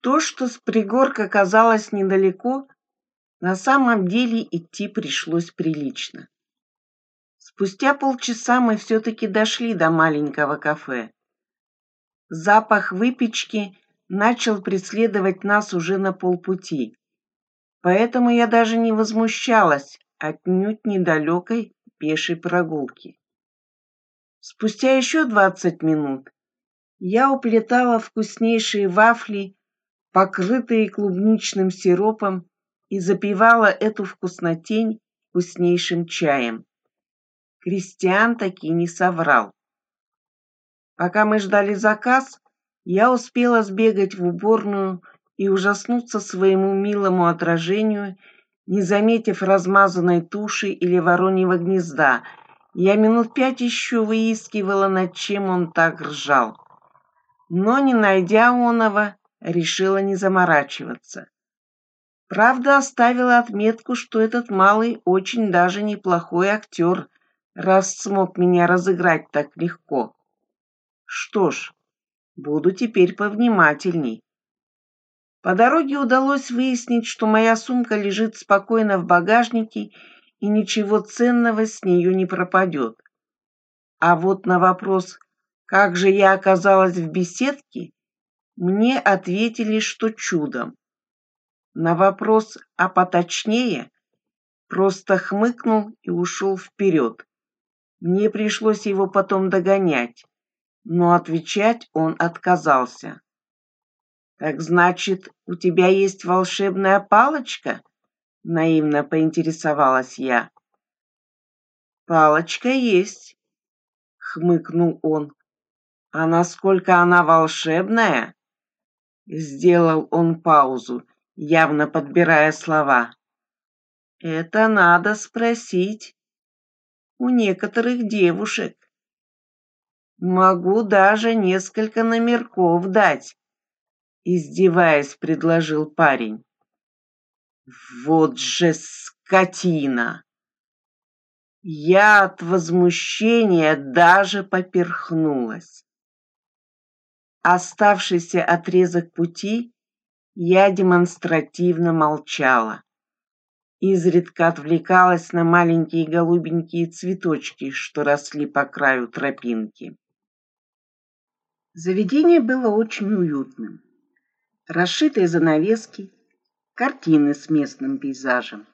То, что с пригорка казалось недалеко, на самом деле идти пришлось прилично. Спустя полчаса мы все-таки дошли до маленького кафе. Запах выпечки начал преследовать нас уже на полпути, поэтому я даже не возмущалась отнюдь недалекой пешей прогулки. Спустя еще двадцать минут я уплетала вкуснейшие вафли, покрытые клубничным сиропом, и запивала эту вкуснотень вкуснейшим чаем. Кристиан таки не соврал. Пока мы ждали заказ, я успела сбегать в уборную и ужаснуться своему милому отражению не заметив размазанной туши или вороньего гнезда. Я минут пять еще выискивала, над чем он так ржал. Но, не найдя оного, решила не заморачиваться. Правда, оставила отметку, что этот малый очень даже неплохой актер, раз смог меня разыграть так легко. Что ж, буду теперь повнимательней. По дороге удалось выяснить, что моя сумка лежит спокойно в багажнике и ничего ценного с нее не пропадет. А вот на вопрос, как же я оказалась в беседке, мне ответили, что чудом. На вопрос, а поточнее, просто хмыкнул и ушел вперед. Мне пришлось его потом догонять, но отвечать он отказался. Так значит, у тебя есть волшебная палочка? Наивно поинтересовалась я. Палочка есть, хмыкнул он. А насколько она волшебная? Сделал он паузу, явно подбирая слова. Это надо спросить у некоторых девушек. Могу даже несколько номерков дать издеваясь, предложил парень. Вот же скотина! Я от возмущения даже поперхнулась. Оставшийся отрезок пути я демонстративно молчала. Изредка отвлекалась на маленькие голубенькие цветочки, что росли по краю тропинки. Заведение было очень уютным расшитые занавески, картины с местным пейзажем.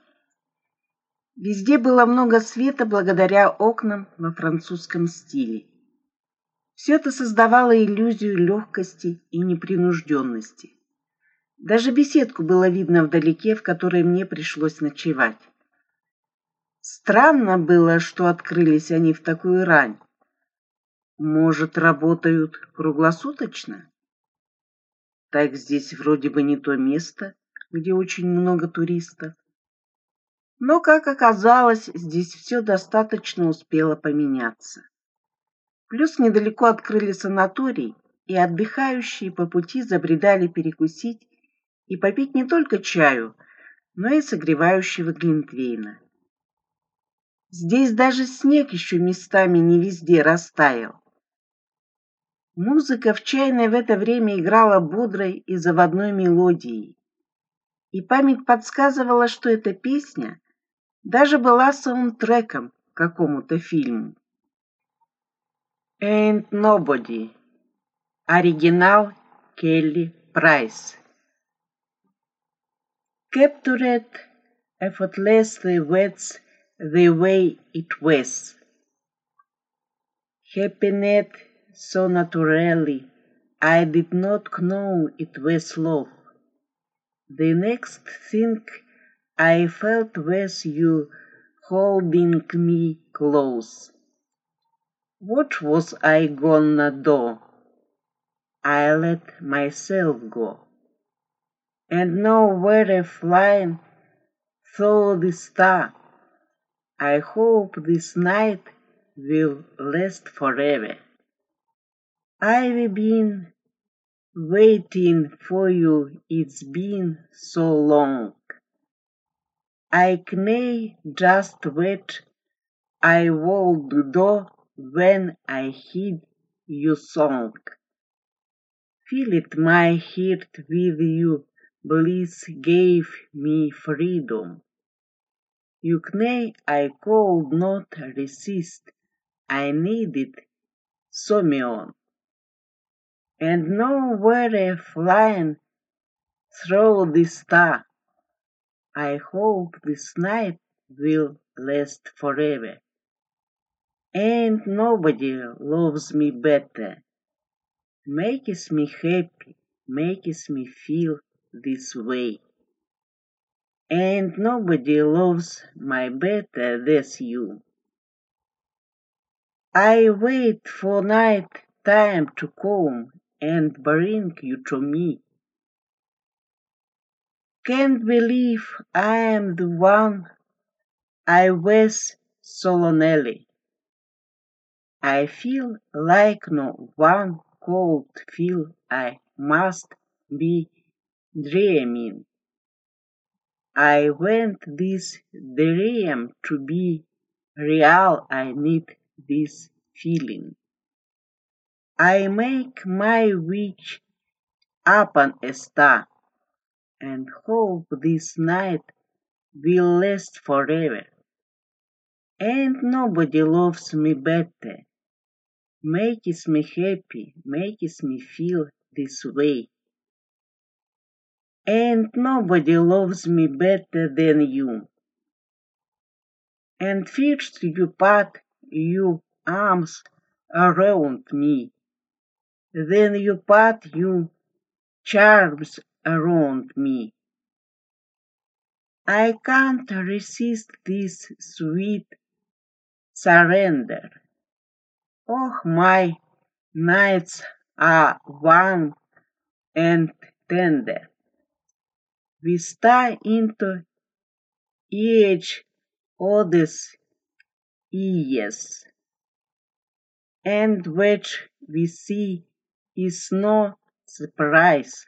Везде было много света благодаря окнам во французском стиле. Все это создавало иллюзию легкости и непринужденности. Даже беседку было видно вдалеке, в которой мне пришлось ночевать. Странно было, что открылись они в такую рань. Может, работают круглосуточно? Так здесь вроде бы не то место, где очень много туристов. Но, как оказалось, здесь все достаточно успело поменяться. Плюс недалеко открыли санаторий, и отдыхающие по пути забредали перекусить и попить не только чаю, но и согревающего глинтвейна. Здесь даже снег еще местами не везде растаял. Музыка в чайной в это время играла бодрой и заводной мелодией. И память подсказывала, что эта песня даже была саундтреком к какому-то фильму. Ain't Nobody. Оригинал Келли Прайс. Captured effortlessly waits the way it was. Happened so naturally, I did not know it was love. The next thing I felt was you holding me close. What was I gonna do? I let myself go. And now we're flying through the star. I hope this night will last forever. I've been waiting for you, it's been so long. I can just wait. I would do when I heard your song. Fill it my heart with you, bliss gave me freedom. You know I could not resist, I needed Someone. And now we're flying through the star. I hope this night will last forever. And nobody loves me better. Makes me happy, makes me feel this way. And nobody loves my better than you. I wait for night time to come and bring you to me. Can't believe I am the one I was so. I feel like no one could feel I must be dreaming. I want this dream to be real. I need this feeling. I make my wish upon a star and hope this night will last forever. And nobody loves me better makes me happy, makes me feel this way. And nobody loves me better than you. And first you put your arms around me, then you put your charms around me. I can't resist this sweet surrender. Oh, my nights are warm and tender. We stare into each other's eyes, and which we see is no surprise.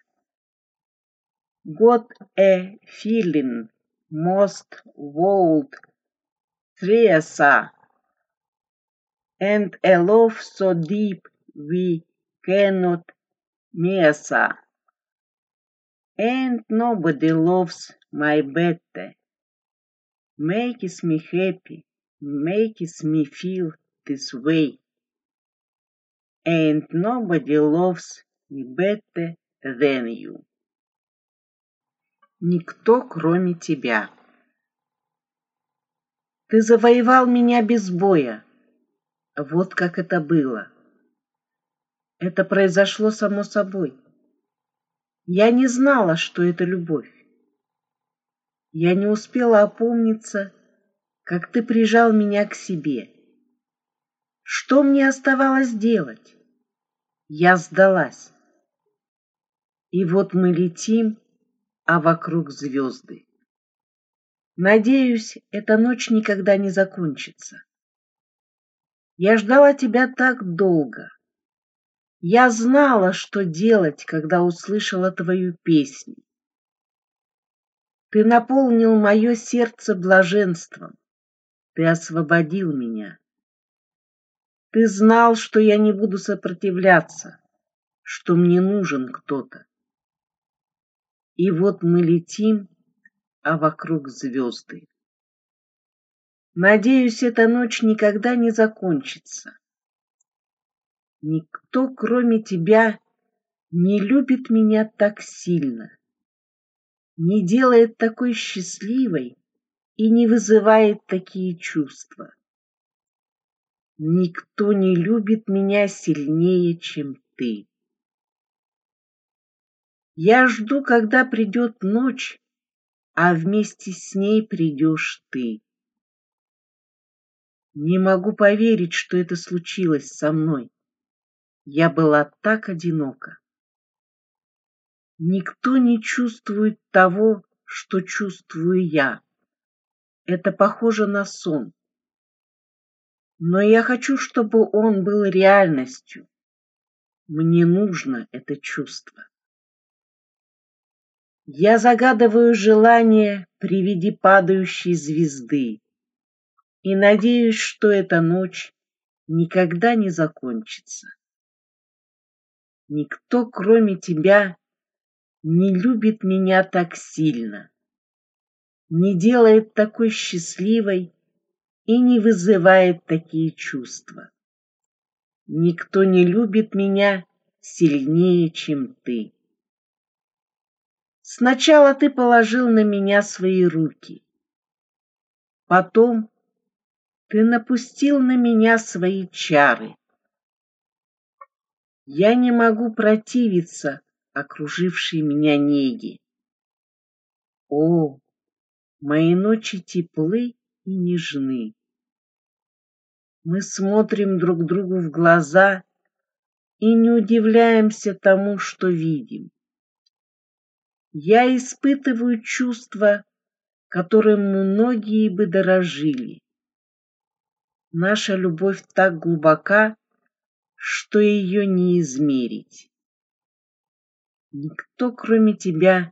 Got a feeling most world treasure and a love so deep we cannot measure. And nobody loves my better, makes me happy, makes me feel this way. And nobody loves me better than you. Никто, кроме тебя. Ты завоевал меня без боя, Вот как это было. Это произошло само собой. Я не знала, что это любовь. Я не успела опомниться, как ты прижал меня к себе. Что мне оставалось делать? Я сдалась. И вот мы летим, а вокруг звезды. Надеюсь, эта ночь никогда не закончится. Я ждала тебя так долго. Я знала, что делать, когда услышала твою песню. Ты наполнил мое сердце блаженством. Ты освободил меня. Ты знал, что я не буду сопротивляться, что мне нужен кто-то. И вот мы летим, а вокруг звезды. Надеюсь, эта ночь никогда не закончится. Никто, кроме тебя, не любит меня так сильно, не делает такой счастливой и не вызывает такие чувства. Никто не любит меня сильнее, чем ты. Я жду, когда придет ночь, а вместе с ней придешь ты. Не могу поверить, что это случилось со мной. Я была так одинока. Никто не чувствует того, что чувствую я. Это похоже на сон. Но я хочу, чтобы он был реальностью. Мне нужно это чувство. Я загадываю желание при виде падающей звезды и надеюсь, что эта ночь никогда не закончится. Никто, кроме тебя, не любит меня так сильно, не делает такой счастливой и не вызывает такие чувства. Никто не любит меня сильнее, чем ты. Сначала ты положил на меня свои руки. Потом ты напустил на меня свои чары. Я не могу противиться окружившей меня неги. О, мои ночи теплы и нежны. Мы смотрим друг другу в глаза и не удивляемся тому, что видим. Я испытываю чувства, которым многие бы дорожили. Наша любовь так глубока, что ее не измерить. Никто, кроме тебя,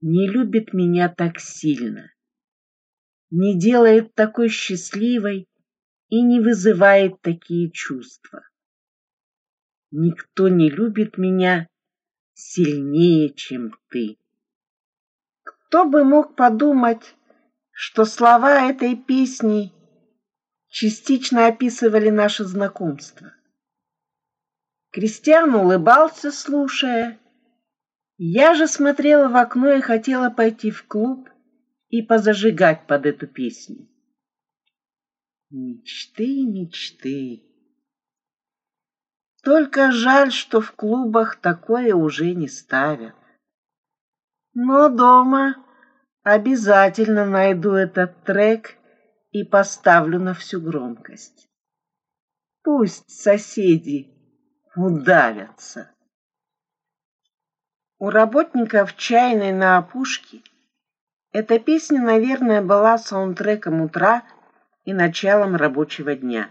не любит меня так сильно, не делает такой счастливой и не вызывает такие чувства. Никто не любит меня сильнее, чем ты. Кто бы мог подумать, что слова этой песни частично описывали наше знакомство. Кристиан улыбался, слушая. Я же смотрела в окно и хотела пойти в клуб и позажигать под эту песню. Мечты, мечты. Только жаль, что в клубах такое уже не ставят. Но дома обязательно найду этот трек и поставлю на всю громкость. Пусть соседи удавятся. У работников чайной на опушке эта песня, наверное, была саундтреком утра и началом рабочего дня.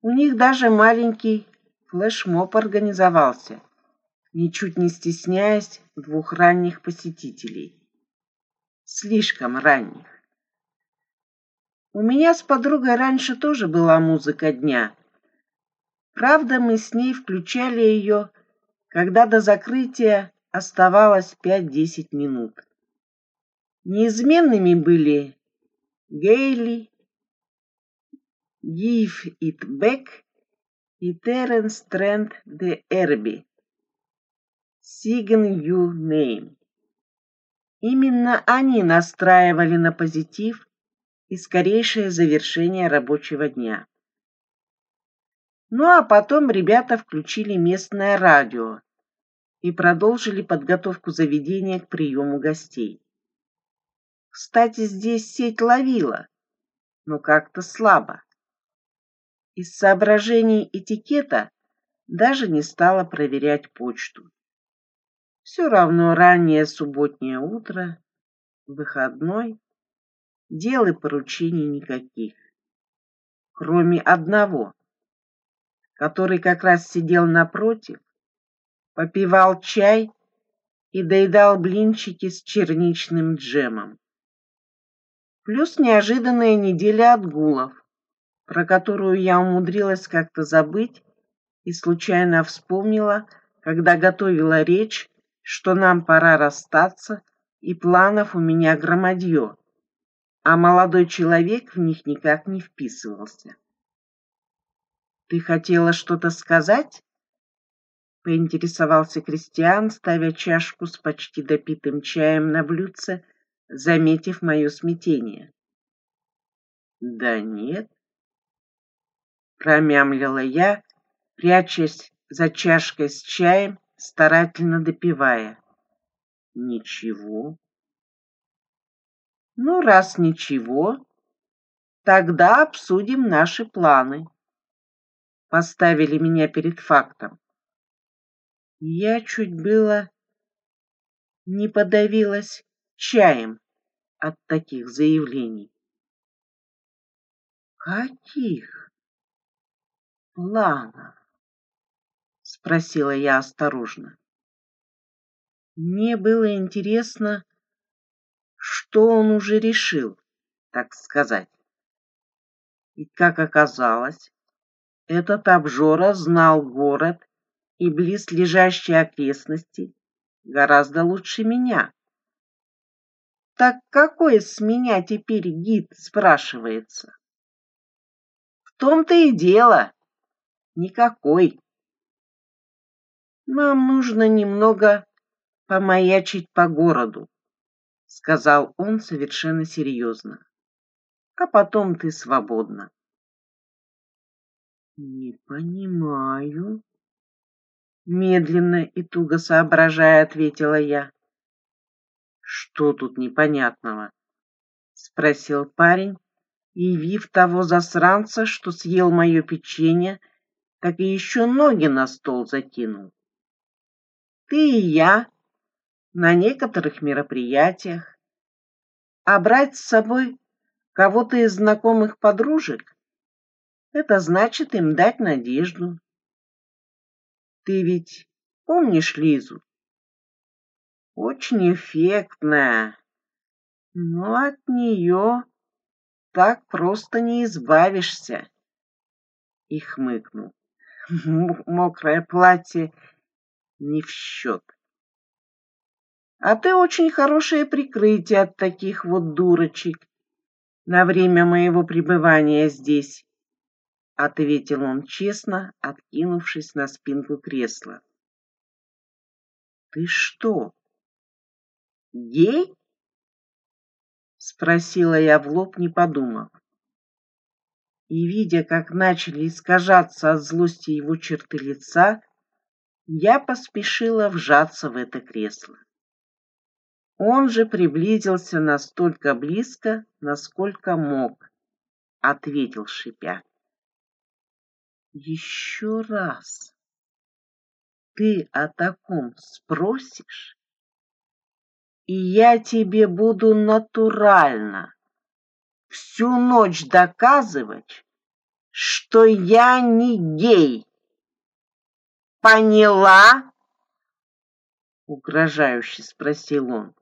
У них даже маленький флешмоб организовался, ничуть не стесняясь двух ранних посетителей. Слишком ранних. У меня с подругой раньше тоже была музыка дня. Правда, мы с ней включали ее, когда до закрытия оставалось 5-10 минут. Неизменными были Гейли, Give It Back и Теренс Трент де Эрби. Sign You Name. Именно они настраивали на позитив и скорейшее завершение рабочего дня. Ну а потом ребята включили местное радио и продолжили подготовку заведения к приему гостей. Кстати, здесь сеть ловила, но как-то слабо. Из соображений этикета даже не стала проверять почту. Все равно раннее субботнее утро, выходной, дел и поручений никаких. Кроме одного, который как раз сидел напротив, попивал чай и доедал блинчики с черничным джемом. Плюс неожиданная неделя отгулов, про которую я умудрилась как-то забыть и случайно вспомнила, когда готовила речь, что нам пора расстаться, и планов у меня громадье, а молодой человек в них никак не вписывался. Ты хотела что-то сказать? Поинтересовался Кристиан, ставя чашку с почти допитым чаем на блюдце, заметив мое смятение. Да нет, промямлила я, прячась за чашкой с чаем, старательно допивая. Ничего. Ну, раз ничего, тогда обсудим наши планы. Поставили меня перед фактом. Я чуть было не подавилась чаем от таких заявлений. Каких планов? спросила я осторожно. Мне было интересно, что он уже решил, так сказать. И как оказалось, этот обжора знал город и близлежащие окрестности гораздо лучше меня. Так какой с меня теперь гид, спрашивается? В том-то и дело. Никакой. Нам нужно немного помаячить по городу, сказал он совершенно серьезно. А потом ты свободна. Не понимаю, медленно и туго соображая, ответила я. Что тут непонятного? спросил парень, явив того засранца, что съел мое печенье, так и еще ноги на стол закинул. Ты и я на некоторых мероприятиях, а брать с собой кого-то из знакомых подружек это значит им дать надежду. Ты ведь помнишь Лизу? Очень эффектная, но от нее так просто не избавишься. И хмыкнул. Мокрое платье не в счет. А ты очень хорошее прикрытие от таких вот дурочек на время моего пребывания здесь ответил он честно, откинувшись на спинку кресла. Ты что, гей? спросила я в лоб, не подумав. И видя, как начали искажаться от злости его черты лица, я поспешила вжаться в это кресло. Он же приблизился настолько близко, насколько мог, ответил шипя еще раз ты о таком спросишь, я тебе буду натурально всю ночь доказывать, что я не гей. Поняла? угрожающе спросил он.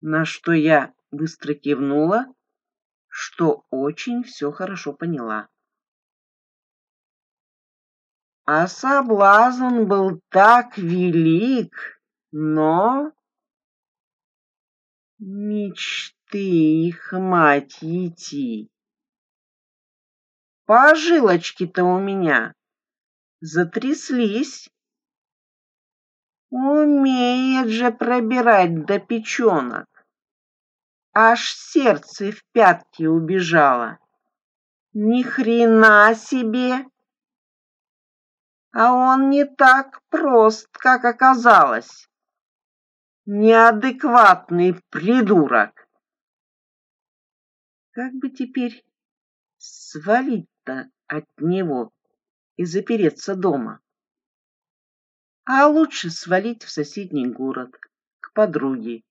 На что я быстро кивнула, что очень все хорошо поняла а соблазн был так велик, но мечты их мать идти. Пожилочки-то у меня затряслись. Умеет же пробирать до печенок. Аж сердце в пятки убежало. Ни хрена себе! А он не так прост, как оказалось. Неадекватный придурок. Как бы теперь свалить-то от него и запереться дома? А лучше свалить в соседний город, к подруге,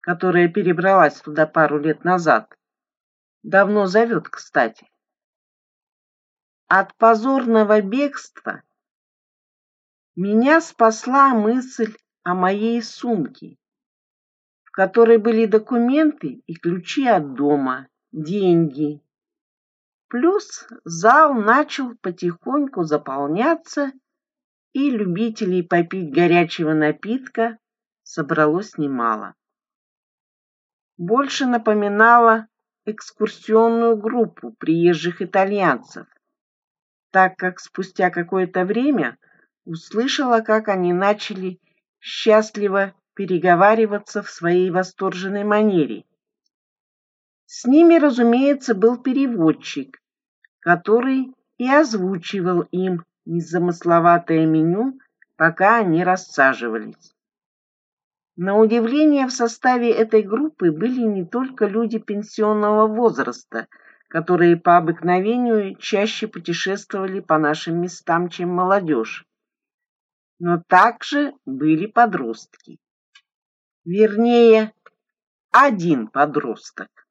которая перебралась туда пару лет назад. Давно зовет, кстати. От позорного бегства меня спасла мысль о моей сумке, в которой были документы и ключи от дома, деньги. Плюс зал начал потихоньку заполняться, и любителей попить горячего напитка собралось немало. Больше напоминало экскурсионную группу приезжих итальянцев, так как спустя какое-то время услышала, как они начали счастливо переговариваться в своей восторженной манере. С ними, разумеется, был переводчик, который и озвучивал им незамысловатое меню, пока они рассаживались. На удивление, в составе этой группы были не только люди пенсионного возраста, которые по обыкновению чаще путешествовали по нашим местам, чем молодежь, но также были подростки. Вернее, один подросток.